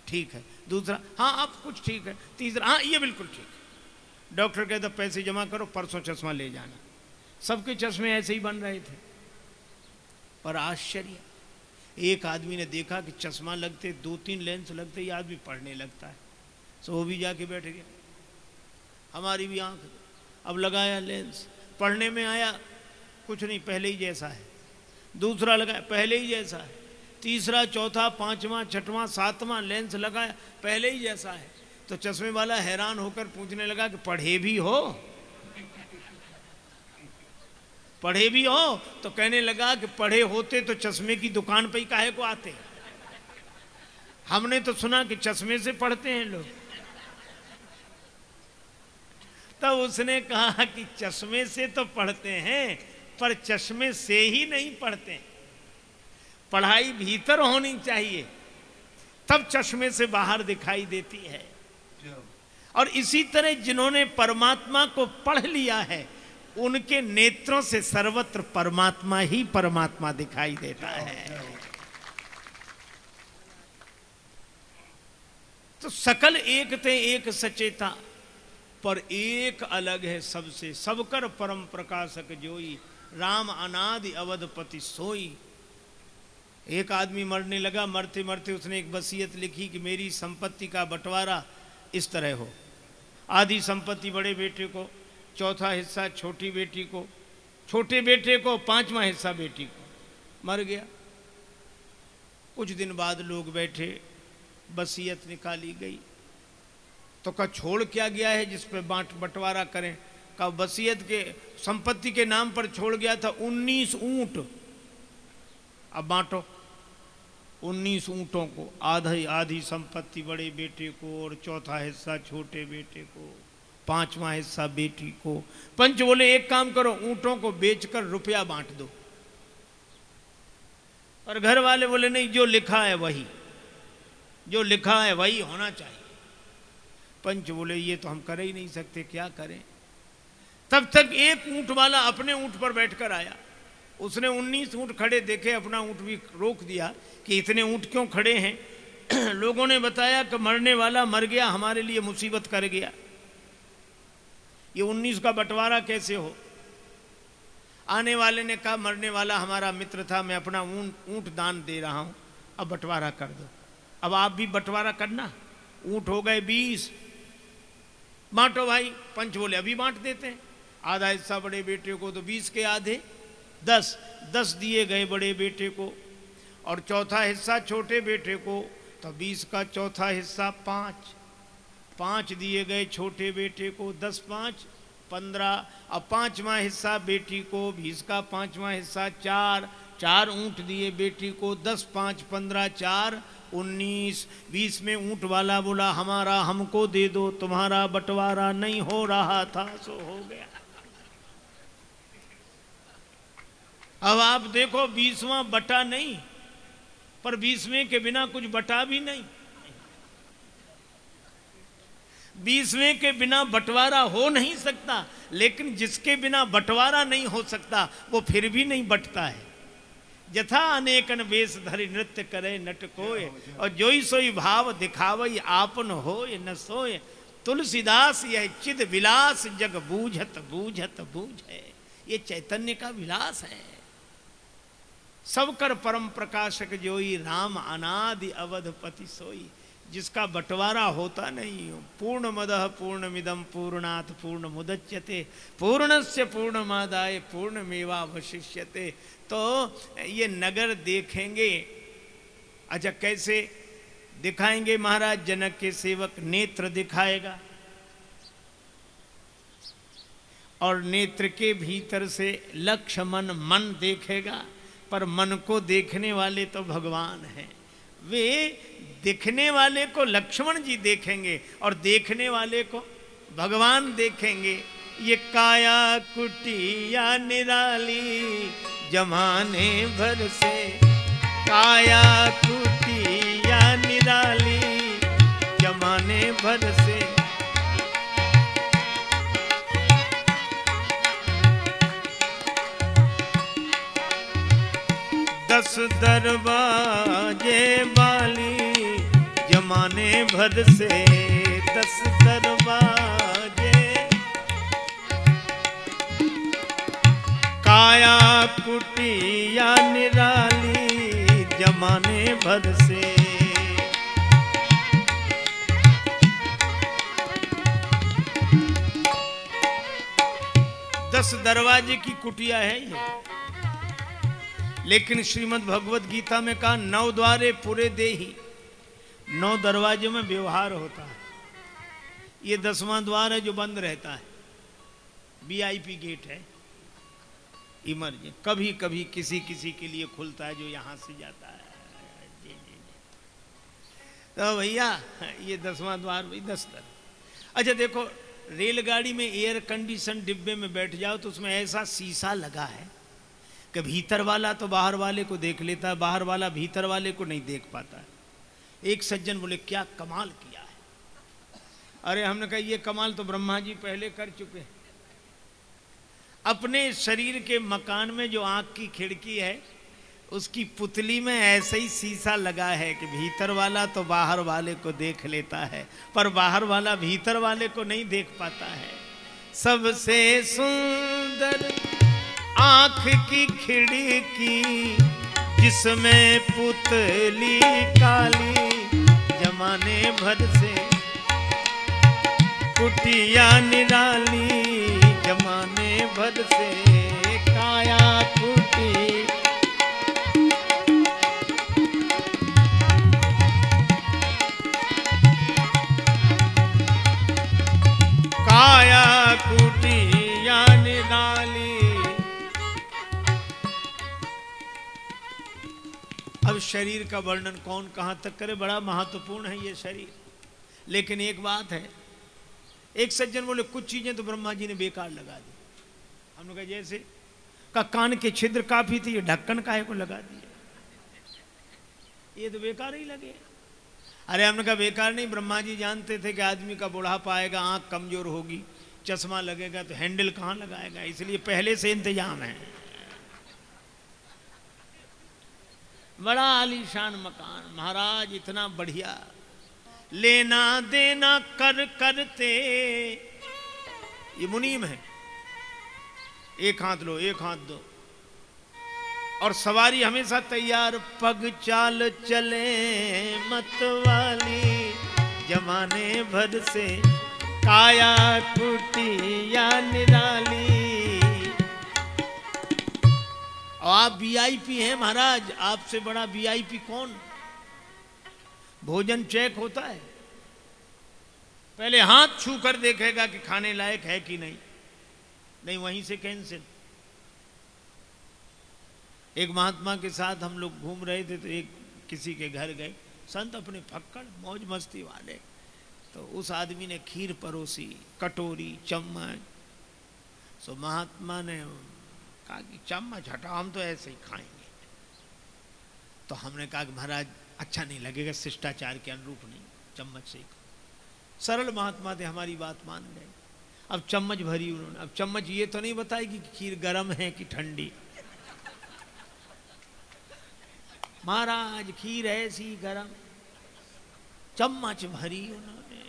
ठीक है। दूसरा हाँ अब कुछ ठीक है। तीसरा हाँ ये बिल्कुल ठीक है। डॉक्टर कहता, पैसे जमा करो, परसों चश्मा ले जाना। सबके चश्मे ऐसे ही बन रहे थे। पर आश्चर्य, एक आदमी ने देखा कि चश्मा लगते, दो तीन लेंस लगते ही आदमी पढ़ने लगता है। सो वो भी जाके बैठ गया। हमारी भी आँख, अब लगाया लेंस। पढ़ने में आया, कुछ नहीं, पहले ही जैसा है। दूसरा लगाया पहले ही जैसा है। तीसरा, चौथा, पांचवा, छठवां, सातवां, लेंस लगाया, पहले ही जैसा है। तो चश्मे वाला हैरान होकर पूछने लगा कि पढ़े भी हो? पढ़े भी हो? तो कहने लगा कि पढ़े होते तो चश्मे की दुकान पर ही काहे को आते? हमने तो सुना कि चश्मे से पढ़ते हैं लोग। तब उसने कहा कि चश्मे से तो पढ़ते हैं, पर चश्मे से ही नहीं पढ़ते। पढ़ाई भीतर होनी चाहिए, तब चश्मे से बाहर दिखाई देती है। और इसी तरह जिन्होंने परमात्मा को पढ़ लिया है, उनके नेत्रों से सर्वत्र परमात्मा ही परमात्मा दिखाई देता है। तो सकल एक थे एक सचेता पर एक अलग है सबसे, सबकर परम प्रकाशक जोई, राम अनादि अवधपति सोई। एक आदमी मरने लगा, मरते मरते उसने एक वसीयत लिखी कि मेरी संपत्ति का बंटवारा इस तरह हो। आधी संपत्ति बड़े बेटे को, चौथा हिस्सा छोटी बेटी को, छोटे बेटे को, पांचवा हिस्सा बेटी को। मर गया। कुछ दिन बाद लोग बैठे, बसीयत निकाली गई। तो का छोड़ क्या गया है जिस पे बांट बंटवारा करें? का वसीयत के, संपत्ति के नाम पर छोड़ गया था उन्नीस ऊँट। अब बांटो। उन्नीस ऊंटों को, आधी आधी संपत्ति, बड़े बेटे को, और चौथा हिस्सा, छोटे बेटे को, पांचवा हिस्सा, बेटी को। पंच बोले, एक काम करो, ऊंटों को बेचकर रुपया बांट दो। और घर वाले बोले, नहीं, जो लिखा है वही। जो लिखा है वही होना चाहिए। पंच बोले, ये तो हम कर ही नहीं सकते, क्या करें? तब तक एक ऊँट वाला अपने ऊँट पर बैठकर आया। उसने उन्नीस ऊँट खड़े देखे, अपना ऊँट भी रोक दिया कि इतने ऊँट क्यों खड़े हैं? लोगों ने बताया कि मरने वाला मर गया, हमारे लिए मुसीबत कर गया। ये उन्नीस का बंटवारा कैसे हो? आने वाले ने कहा, मरने वाला हमारा मित्र था, मैं अपना ऊँट ऊँट दान दे रहा हूँ, अब बंटवारा कर दो। अब आप भी बंटवारा करना। ऊँट हो गए बीस बांटो भाई, पंच बोले, अभी बांट देते हैं। आधा हिस्सा बड़े बेटे को तो बीस के आधे, दस दस दिए गए बड़े बेटे को, और चौथा हिस्सा छोटे बेटे को तो बीस का चौथा हिस्सा पाँच पाँच दिए गए छोटे बेटे को दस पाँच, पंद्रह, अब पाँचवा हिस्सा बेटी को, बीस का पाँचवा हिस्सा चार चार ऊँट दिए बेटी को, दस, पाँच, पंद्रह, चार, उन्नीस, बीस में ऊँट वाला बोला, हमारा हमको दे दो, तुम्हारा बंटवारा नहीं हो रहा था, सो हो गया। अब आप देखो, बीसवा बटा नहीं, पर बीसवें के बिना कुछ बटा भी नहीं। बीसवें के बिना बंटवारा हो नहीं सकता, लेकिन जिसके बिना बंटवारा नहीं हो सकता, वो फिर भी नहीं बटता है। जथा अनेकन वेश धरि नृत्य करे, नट कोय। और जोई सोई भाव दिखावई, आपन होय न सोय। तुलसीदास यह चिद विलास, जग बूझत बूझत, बूझ। है ये चैतन्य का विलास है। सब कर परम प्रकाशक जोई, राम अनादि अवधपति सोई। जिसका बंटवारा होता नहीं हो। पूर्ण मद पूर्ण मिदम पूर्णात पूर्ण मुदच्यते पूर्णस्य पूर्णमादाय पूर्ण मेवा वशिष्यते तो ये नगर देखेंगे अच्छा कैसे? दिखाएँगे महाराज, जनक के सेवक नेत्र दिखाएगा। और नेत्र के भीतर से लक्ष्य मन मन देखेगा, पर मन को देखने वाले तो भगवान हैं। वे दिखने वाले को लक्ष्मण जी देखेंगे और देखने वाले को भगवान देखेंगे। ये काया कुटिया निराली जमाने भर से। काया कुटिया निराली जमाने भर से। दस दरवाजे वाली जमाने भर से दस दरवाजे। काया कुटिया निराली जमाने भर से। दस दरवाजे की कुटिया है ये। लेकिन श्रीमद् भगवत गीता में कहा, नौ द्वारे पूरे दे ही नौ दरवाजे में व्यवहार होता है। ये दसवां द्वार है जो बंद रहता है। वीआईपी गेट है। इमरजेंसी कभी कभी किसी किसी के लिए खुलता है जो यहाँ से जाता है। जी जी जी। तो भैया, ये दसवां द्वार भाई दस दर अच्छा देखो, रेलगाड़ी में एयर कंडीशन डिब्बे में बैठ जाओ तो उसमें ऐसा शीशा लगा है कि भीतर वाला तो बाहर वाले को देख लेता है, बाहर वाला भीतर वाले को नहीं देख पाता है। एक सज्जन बोले, क्या कमाल किया है? अरे, हमने कहा, ये कमाल तो ब्रह्मा जी पहले कर चुके हैं। अपने शरीर के मकान में जो आँख की खिड़की है, उसकी पुतली में ऐसे ही शीशा लगा है कि भीतर वाला तो बाहर वाले को देख लेता है, पर बाहर वाला भीतर वाले को नहीं देख पाता है। सबसे सुंदर आँख की खिड़की, जिसमें पुतली काली जमाने भर से। कुटिया निराली जमाने भर से, काया कुटी शरीर का वर्णन कौन कहाँ तक करे, बड़ा महत्वपूर्ण है ये शरीर। लेकिन एक बात है, एक सज्जन बोले, कुछ चीज़ें तो ब्रह्मा जी ने बेकार लगा दी। हमने कहा, जैसे का कान के छिद्र काफ़ी थी, ये ढक्कन काहे को लगा दिया? ये तो बेकार ही लगे। अरे हमने कहा, बेकार नहीं, ब्रह्मा जी जानते थे कि आदमी का बुढ़ापा आएगा, आँख कमज़ोर होगी, चश्मा लगेगा तो हैंडल कहाँ लगाएगा? इसलिए पहले से इंतज़ाम है। बड़ा आलीशान मकान। महाराज, इतना बढ़िया। लेना देना कर करते। ये मुनीम है। एक हाथ लो, एक हाथ दो। और सवारी हमेशा तैयार। पग चाल चले मतवाली जमाने भर से काया, कुटिया, निराली। आप वीआईपी हैं महाराज, आपसे बड़ा वीआईपी कौन? भोजन चेक होता है। पहले हाथ छू कर देखेगा कि खाने लायक है कि नहीं। नहीं, वहीं से कैंसिल एक महात्मा के साथ हम लोग घूम रहे थे तो एक किसी के घर गए। संत अपने फक्कड़, मौज मस्ती वाले। तो उस आदमी ने खीर परोसी, कटोरी, चम्मच। सो महात्मा ने कहा कि चम्मच हटाओ हम तो ऐसे ही खाएँगे। तो हमने कहा कि महाराज अच्छा नहीं लगेगा, शिष्टाचार के अनुरूप नहीं, चम्मच से सरल महात्मा थे, हमारी बात मान गए। अब चम्मच भरी उन्होंने, अब चम्मच ये तो नहीं बताएगी कि खीर गर्म है कि ठंडी। महाराज, खीर ऐसी गर्म, चम्मच भरी उन्होंने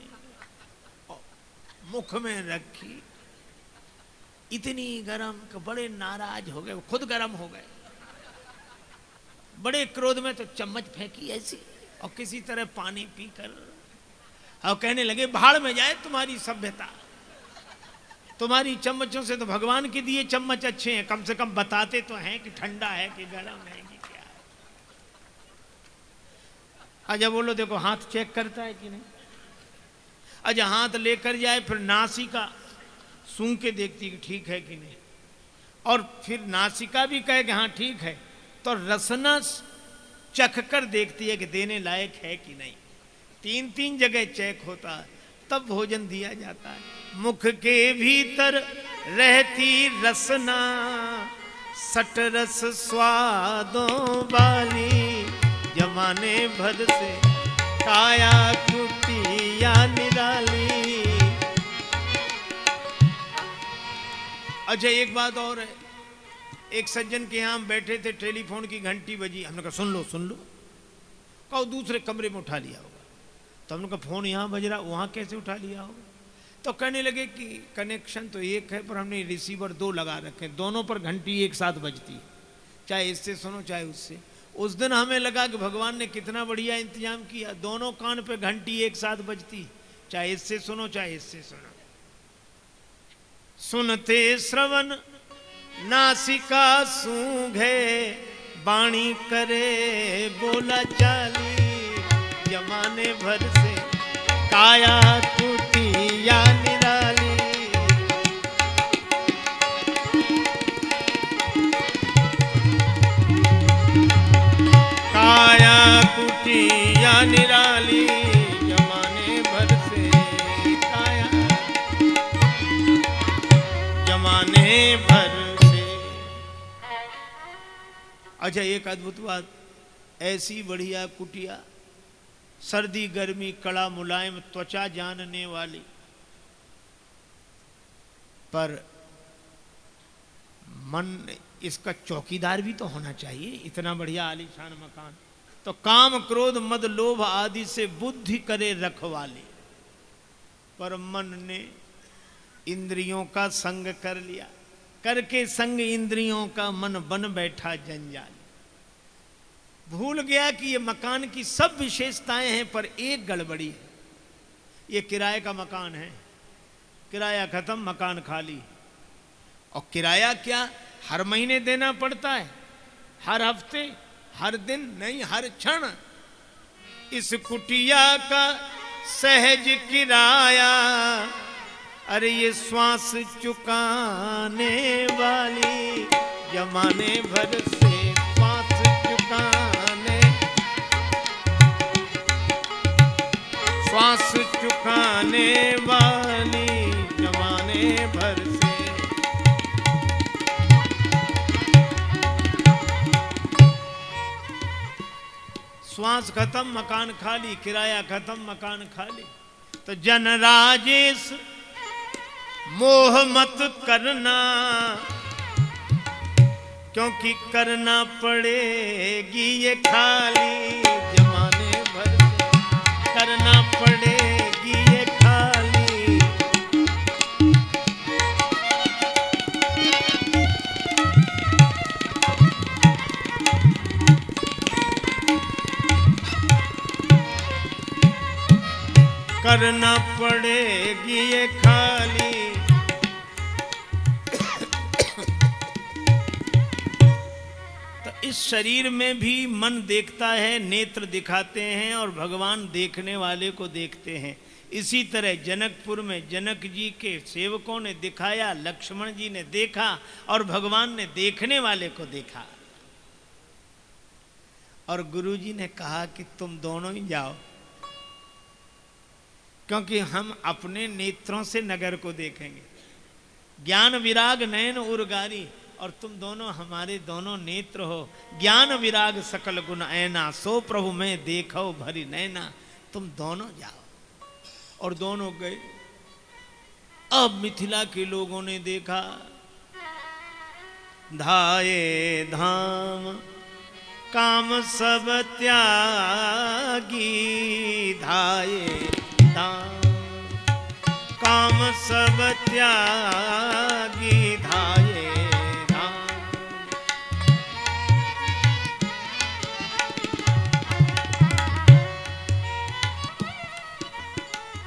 मुख में रखी। इतनी गर्म कि बड़े नाराज़ हो गए खुद गर्म हो गए। बड़े क्रोध में तो चम्मच फेंकी ऐसी और किसी तरह पानी पीकर और कहने लगे, भाड़ में जाए तुम्हारी सभ्यता। तुम्हारी चम्मचों से तो भगवान के दिए चम्मच अच्छे हैं, कम से कम बताते तो हैं कि ठंडा है कि गर्म है कि क्या है। अच्छा बोलो, देखो, हाथ चेक करता है कि नहीं? अच्छा हाथ लेकर जाए, फिर नासिका सूंघ के देखती कि ठीक है कि नहीं। और फिर नासिका भी कहे कि हाँ ठीक है। तो रसना चख कर देखती है कि देने लायक है कि नहीं। तीन तीन जगह चेक होता है, तब भोजन दिया जाता है। मुख के भीतर रहती रसना, सट रस स्वादों वाली, जमाने भर से काया कुटिया निराली। अच्छा एक बात और है। एक सज्जन के यहाँ बैठे थे, टेलीफोन की घंटी बजी। हमने कहा, सुन लो सुन लो। कहो, दूसरे कमरे में उठा लिया होगा। तो हमने कहा, फ़ोन यहाँ बज रहा, वहाँ कैसे उठा लिया होगा? तो कहने लगे कि कनेक्शन तो एक है, पर हमने रिसीवर दो लगा रखे दोनों पर घंटी एक साथ बजती है। चाहे इससे सुनो, चाहे उससे। उस दिन हमें लगा कि भगवान ने कितना बढ़िया इंतज़ाम किया। दोनों कान पे घंटी एक साथ बजती। चाहे इससे सुनो, चाहे इससे सुनो। सुनते श्रवण, नासिका सूंघे, बाणी करे, बोला चाली जमाने भर से काया कुटिया निराली। काया कुटिया निराली। अच्छा एक अद्भुत बात। ऐसी बढ़िया कुटिया, सर्दी, गर्मी, कड़ा, मुलायम, त्वचा जानने वाली। पर मन इसका चौकीदार भी तो होना चाहिए, इतना बढ़िया आलीशान मकान। तो काम क्रोध, मद, लोभ आदि से बुद्धि करे रखवाले। पर मन ने इंद्रियों का संग कर लिया। करके संग इंद्रियों का मन बन बैठा जंजाल। भूल गया कि ये मकान की सब विशेषताएँ हैं, पर एक गड़बड़ी है। ये किराए का मकान है। किराया खत्म, मकान खाली। और किराया क्या? हर महीने देना पड़ता है। हर हफ़्ते, हर दिन, नहीं, हर क्षण। इस कुटिया का सहज किराया, अरे ये श्वास चुकाने वाली जमाने भर से। श्वास चुकाने वाली जमाने भर से। श्वास खत्म, मकान खाली, किराया खत्म, मकान खाली। तो जन राजेश, मोह मत करना, क्योंकि करना पड़ेगी ये खाली से करना पड़ेगी ये खाली। इस शरीर में भी मन देखता है, नेत्र दिखाते हैं और भगवान देखने वाले को देखते हैं। इसी तरह जनकपुर में जनक जी के सेवकों ने दिखाया, लक्ष्मण जी ने देखा और भगवान ने देखने वाले को देखा। और गुरु जी ने कहा कि तुम दोनों ही जाओ, क्योंकि हम अपने नेत्रों से नगर को देखेंगे। ज्ञान विराग नयन उर्गारी और तुम दोनों हमारे दोनों नेत्र हो। ज्ञान विराग सकल गुण ऐना, सो प्रभु में देखो भरी नैना। तुम दोनों जाओ। और दोनों गए। अब मिथिला के लोगों ने देखा, धाये धाम, काम सब त्यागी, धाये धाम, काम सब त्यागी।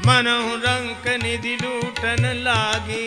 मनहु रंक निधि लूटन लागी।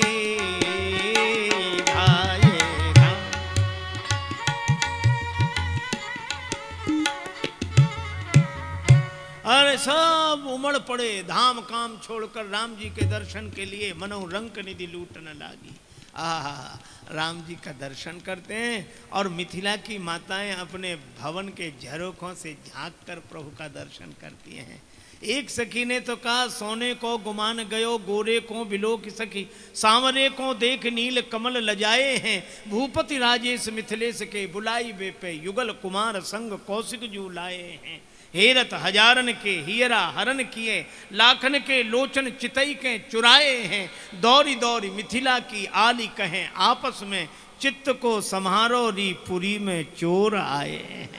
अरे सब उमड़ पड़े धाम काम छोड़कर राम जी के दर्शन के लिए मनो रंक निधि लूटने लागी। आहा राम जी का दर्शन करते हैं और मिथिला की माताएँ अपने भवन के झरोखों से झाँक कर प्रभु का दर्शन करती हैं। एक सखी ने तो कहा, सोने को गुमान गयो, गोरे को बिलो की सखी। सांवरे को देख नील कमल लजाए हैं। भूपति राजेश मिथिलेश के बुलाई बेपे युगल कुमार संग कौशिक जू लाए हैं। हेरत हजारन के हियरा हरन किए, लाखन के लोचन चितई के चुराए हैं। दौरी दौरी मिथिला की आली कहें, आपस में चित्त को समारो री पुरी में चोर आए हैं।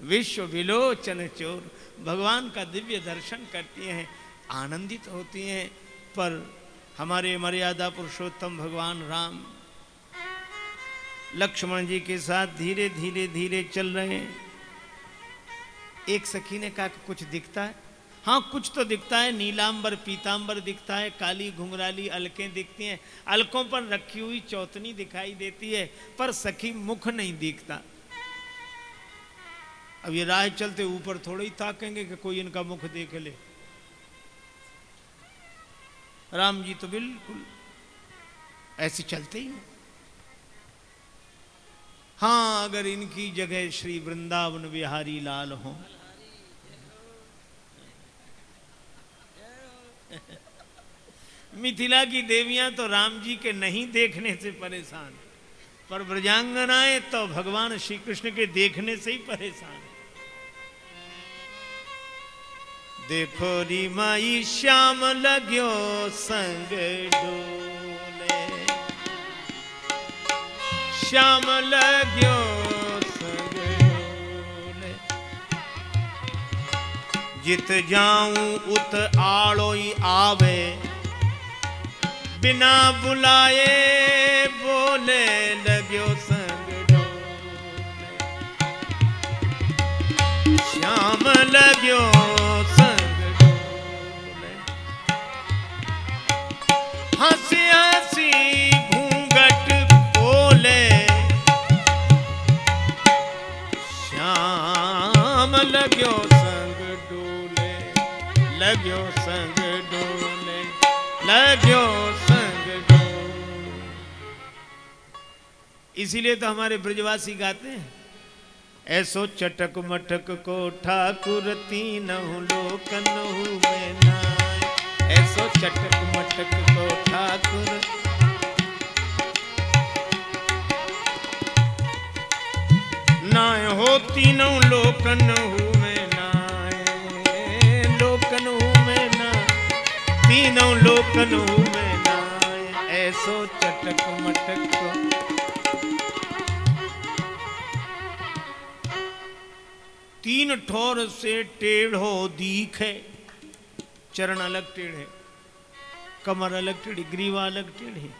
विश्व विलोचन चोर। भगवान का दिव्य दर्शन करती हैं, आनंदित होती हैं, पर हमारे मर्यादा पुरुषोत्तम भगवान राम लक्ष्मण जी के साथ धीरे धीरे धीरे चल रहे हैं। एक सखी ने कहा कुछ दिखता है? हाँ कुछ तो दिखता है। नीलांबर, पीतांबर दिखता है, काली घुंघराली अलकें दिखती हैं। अलकों पर रखी हुई चौतनी दिखाई देती है, पर सखी मुख नहीं दिखता। अब ये राह चलते ऊपर थोड़े ही ताकेंगे कि कोई इनका मुख देख ले। राम जी तो बिल्कुल ऐसे चलते ही हैं। अगर इनकी जगह श्री वृंदावन बिहारी लाल हो। मिथिला की देवियाँ तो राम जी के नहीं देखने से परेशान। पर ब्रजांगनाएँ तो भगवान श्री कृष्ण के देखने से ही परेशान। देखो री माई श्याम लग्यो संग डोले। श्याम लग्यो संग डोले। जित जाऊँ उत आड़ोई आवे। बिना बुलाए बोले लग्यो संग डोले। श्याम लग्यो लग्यो संग डोले, लग्यो संग डोले, लग्यो संग डोले। इसीलिए तो हमारे ब्रजवासी गाते हैं, ऐसो चटक मटक को ठाकुर तीनहु लोकनहु में ऐसो चटक मटक को ठाकुर नाय हो तीनों लोकन हूँ लोकन ऐसो चटक मटक तीन ठोर से टेढ़ो दीख है। चरण अलग टेढ़े कमर अलग टेढ़ी, ग्रीवा अलग टेढ़ी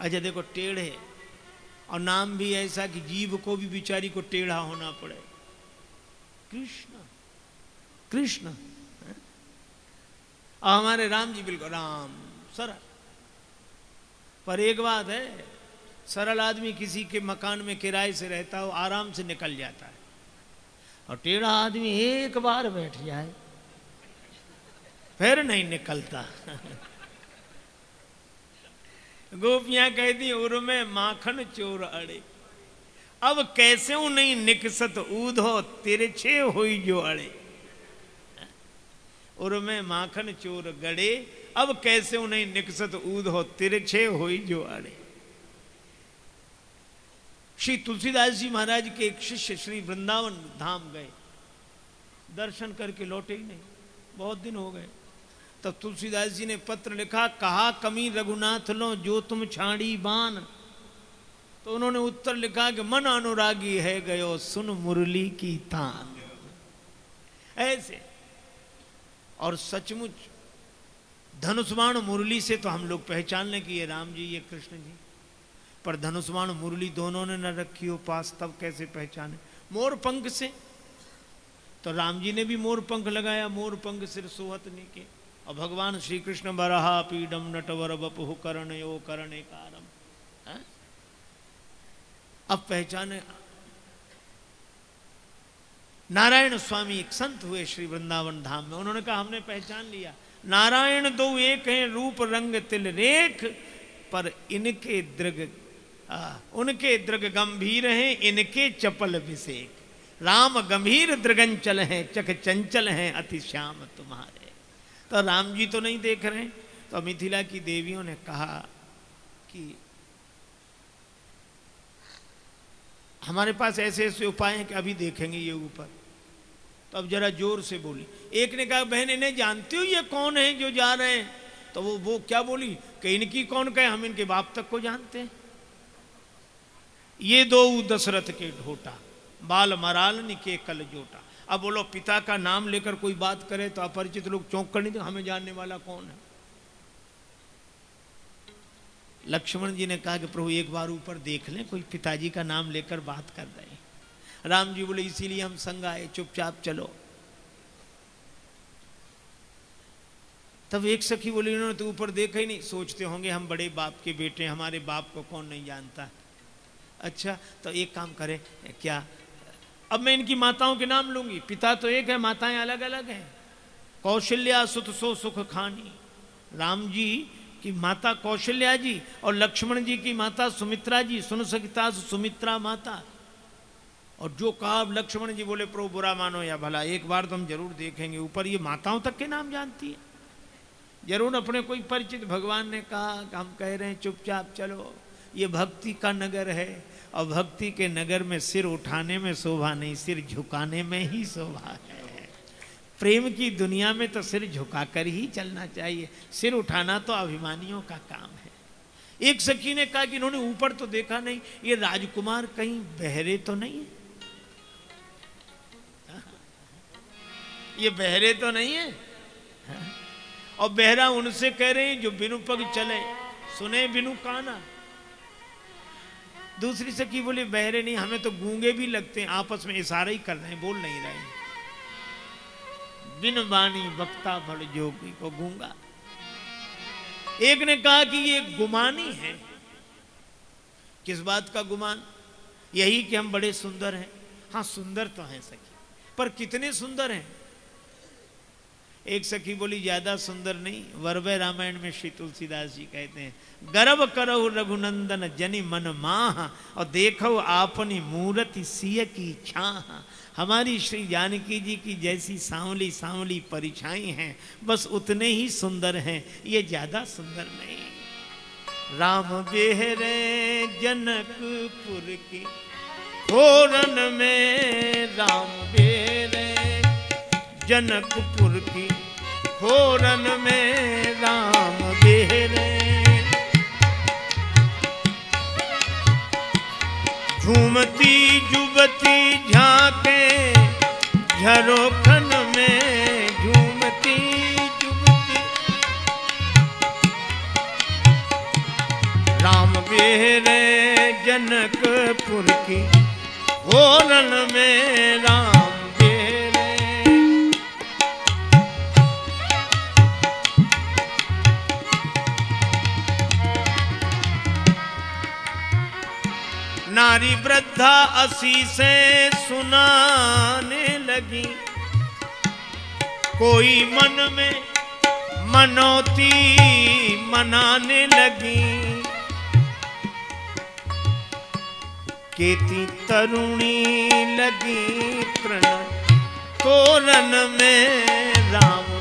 अच्छा देखो टेढ़े और नाम भी ऐसा कि जीव को भी बिचारी को टेढ़ा होना पड़े। कृष्ण कृष्ण। और हमारे राम जी बिल्कुल, राम, सरल। पर एक बात है, सरल आदमी किसी के मकान में किराए से रहता हो, आराम से निकल जाता है। और टेढ़ा आदमी एक बार बैठ जाए, फिर नहीं निकलता। गोपियाँ कहती, उर में माखन चोर अड़े। अब कैसे नहीं निकसत, ऊधो तिरछे हुई जो अड़े? उर में माखन चोर गड़े। अब कैसे उन्हें निकसत ऊधो तिरछे हुई जो अड़े श्री तुलसीदास जी महाराज के एक शिष्य श्री वृंदावन धाम गए। दर्शन करके लौटे ही नहीं। बहुत दिन हो गए। तब तुलसीदास जी ने पत्र लिखा, कहा कमी रघुनाथ लो, जो तुम छाड़ी बान तो उन्होंने उत्तर लिखा कि, मन अनुरागी है गयो, सुन मुरली की तान। ऐसे और सचमुच धनुष्माण मुरली से तो हम लोग पहचान लें कि ये राम जी, ये कृष्ण जी। पर धनुष्वाण मुरली दोनों ने न रखी हो पास तब कैसे पहचाने? मोर पंख से। तो राम जी ने भी मोर पंख लगाया, मोर पंख सिर सोहत के और भगवान श्री कृष्ण बरहा पीडम नटवर बपु करण यो करण कारम। अब पहचाने नारायण स्वामी एक संत हुए श्री वृंदावन धाम में। उन्होंने कहा, हमने पहचान लिया। नारायण दो एक हैं, रूप, रंग, तिल, रेख, पर इनके दृग उनके दृग गंभीर हैं, इनके चपल विषेक। राम गंभीर दृगंचल हैं, चक चंचल हैं, अति श्याम तुम्हारे। तो राम जी तो नहीं देख रहे तो मिथिला की देवियों ने कहा कि हमारे पास ऐसे ऐसे उपाय हैं कि अभी देखेंगे ये ऊपर। तो अब जरा ज़ोर से बोली। एक ने कहा, बहन, इन्हें जानती हो ये कौन है जो जा रहे हैं? तो वो वो क्या बोली, कि इनकी कौन कहे, हम इनके बाप तक को जानते हैं। ये दो दशरथ के ढोटा, बाल मराल निके कल जोटा अब बोलो, पिता का नाम लेकर कोई बात करे तो अपरिचित लोग चौंक कर नहीं हमें जानने वाला कौन है? लक्ष्मण जी ने कहा कि प्रभु, एक बार ऊपर देख लें, कोई पिताजी का नाम लेकर बात कर रहे राम जी बोले, इसीलिए हम संग आए, चुपचाप चलो। तब एक सखी बोली उन्होंने तो ऊपर देखा ही नहीं। सोचते होंगे हम बड़े बाप के बेटे हमारे बाप को कौन नहीं जानता। अच्छा तो एक काम करें, क्या? अब मैं इनकी माताओं के नाम लूँगी। पिता तो एक है, माताएँ अलग अलग हैं। कौशल्या सुत सो सुख खानी। राम जी की माता कौशल्या जी और लक्ष्मण जी की माता सुमित्रा जी, सुन सकता सुमित्रा माता। और जो कहा लक्ष्मण जी बोले प्रो बुरा मानो या भला, एक बार तो हम ज़रूर देखेंगे। ऊपर ये माताओं तक के नाम जानती है। ज़रूर अपने कोई परिचित भगवान ने कहा कि हम कह रहे हैं, चुपचाप चलो, ये भक्ति का नगर है और भक्ति के नगर में सिर उठाने में शोभा नहीं, सिर झुकाने में ही शोभा है। प्रेम की दुनिया में तो सिर झुकाकर ही चलना चाहिए। सिर उठाना तो अभिमानियों का काम है। एक सखी ने कहा कि इन्होंने ऊपर तो देखा नहीं, ये राजकुमार कहीं बहरे तो नहीं है। ये बहरे तो नहीं है? और बहरा उनसे कह रहे हैं, जो बिनु पग चले, सुने बिनु काना। दूसरी सखी बोली, बहरे नहीं, हमें तो गूँगे भी लगते हैं, आपस में इशारे ही कर रहे हैं, बोल नहीं रहे बिन बानी बक्ता भड़ जोगी को गूँगा। एक ने कहा कि ये गुमानी है। किस बात का गुमान? यही कि हम बड़े सुंदर हैं। हाँ सुंदर तो हैं सखी, पर कितने सुंदर हैं? एक सखी बोली, ज़्यादा सुंदर नहीं, वरवे रामायण में श्री तुलसीदास जी कहते हैं, गर्व करो रघुनंदन जनि मन माह, और देखो आपनी मूर्ति सिय की छाह। हमारी श्री जानकी जी की जैसी सांवली सांवली परिछाई हैं, बस उतने ही सुंदर हैं, ये ज़्यादा सुंदर नहीं। राम बेहरे जनकपुर की फोरन में राम बेरे जनकपुर की फोरन में राम बेरे झूमती जुबती झांके, झरोखन में झूमती जुबती राम बेरे जनकपुर की होरन में राम नारी वृद्धा असी से सुनाने लगी। कोई मन में मनोती मनाने लगी। केती तरुणी लगी प्रण तोरण में राम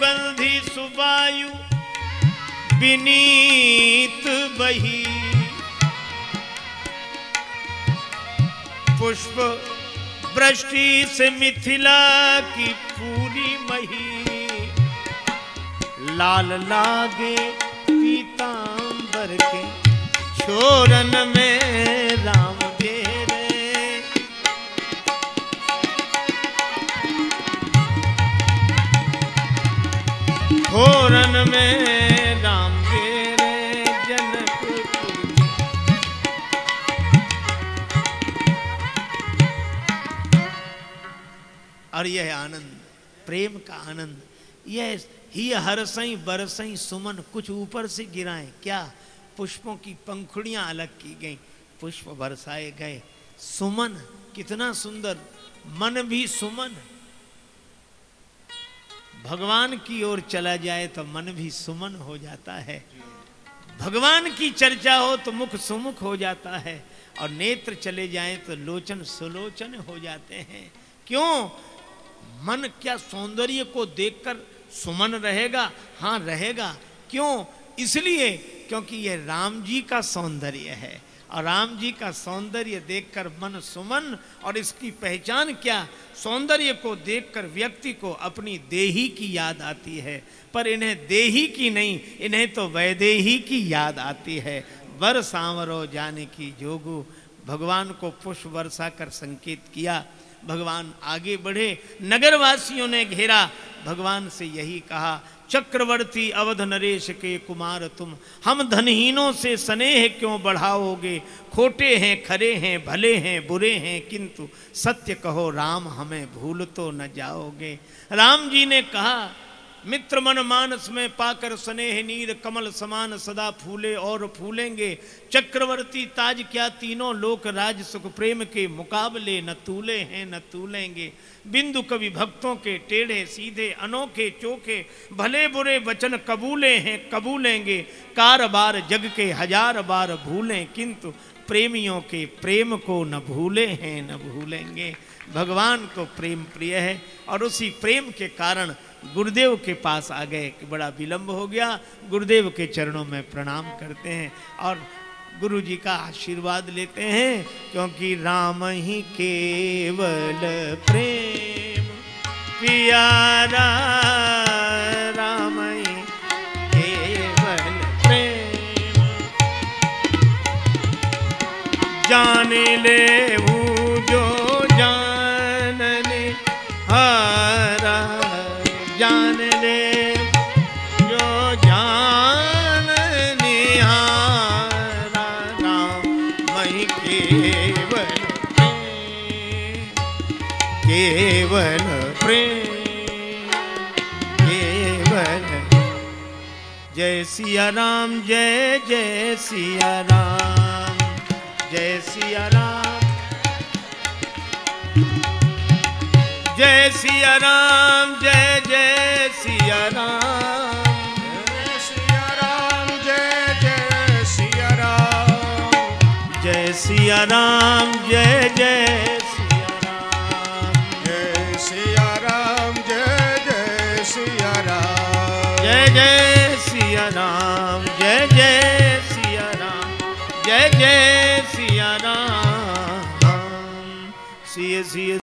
सुगंधी सुबायु, विनीत बही। पुष्प वृष्टि से मिथिला की पूरी मही। लाल लागे पीतांबर के छोरन में छोरन में राम जनकपुर और यह आनंद, प्रेम का आनंद। यह ही हरसई बरसई सुमन कुछ ऊपर से गिराए। क्या पुष्पों की पंखुड़ियाँ अलग की गई, पुष्प बरसाए गए। सुमन कितना सुंदर, मन भी सुमन। भगवान की ओर चला जाए तो मन भी सुमन हो जाता है। भगवान की चर्चा हो तो मुख सुमुख हो जाता है और नेत्र चले जाएँ तो लोचन सुलोचन हो जाते हैं। क्यों? मन क्या सौंदर्य को देखकर सुमन रहेगा? हाँ रहेगा। क्यों? इसलिए क्योंकि यह राम जी का सौंदर्य है। और राम जी का सौंदर्य देखकर मन सुमन और इसकी पहचान क्या? सौंदर्य को देखकर व्यक्ति को अपनी देही की याद आती है। पर इन्हें देही की नहीं, इन्हें तो वैदेही की याद आती है। वर सांवरो जाने की जोगु। भगवान को पुष्प वर्षा कर संकेत किया। भगवान आगे बढ़े। नगरवासियों ने घेरा। भगवान से यही कहा चक्रवर्ती अवध नरेश के कुमार तुम। हम धनहीनों से स्नेह क्यों बढ़ाओगे? खोटे हैं, खरे हैं, भले हैं, बुरे हैं, किंतु सत्य कहो, राम हमें भूल तो न जाओगे। राम जी ने कहा मित्र मन मानस में पाकर स्नेह नीर कमल समान सदा फूले और फूलेंगे। चक्रवर्ती ताज क्या तीनों लोक राज सुख प्रेम के मुकाबले न तूले हैं, न तूलेंगे। बिंदु कवि भक्तों के टेढ़े, सीधे, अनोखे, चोखे, भले बुरे वचन कबूले हैं, कबूलेंगे। कार बार जग के हज़ार बार भूलें, किंतु प्रेमियों के प्रेम को न भूले हैं, न भूलेंगे। भगवान को प्रेम प्रिय है और उसी प्रेम के कारण गुरुदेव के पास आ गए कि बड़ा विलंब हो गया। गुरुदेव के चरणों में प्रणाम करते हैं और गुरु जी का आशीर्वाद लेते हैं, क्योंकि राम ही केवल प्रेम। प्यारा राम ही केवल प्रेम। जाने ले जो जानने हारा केवल प्रेम केवल जय सिया राम जय जय सिया राम जय सिया राम। जय सिया राम जय जय सिया राम। जय सिया राम जय जय सिया राम जय जय सिया राम जय जय सिया राम। सिय सिय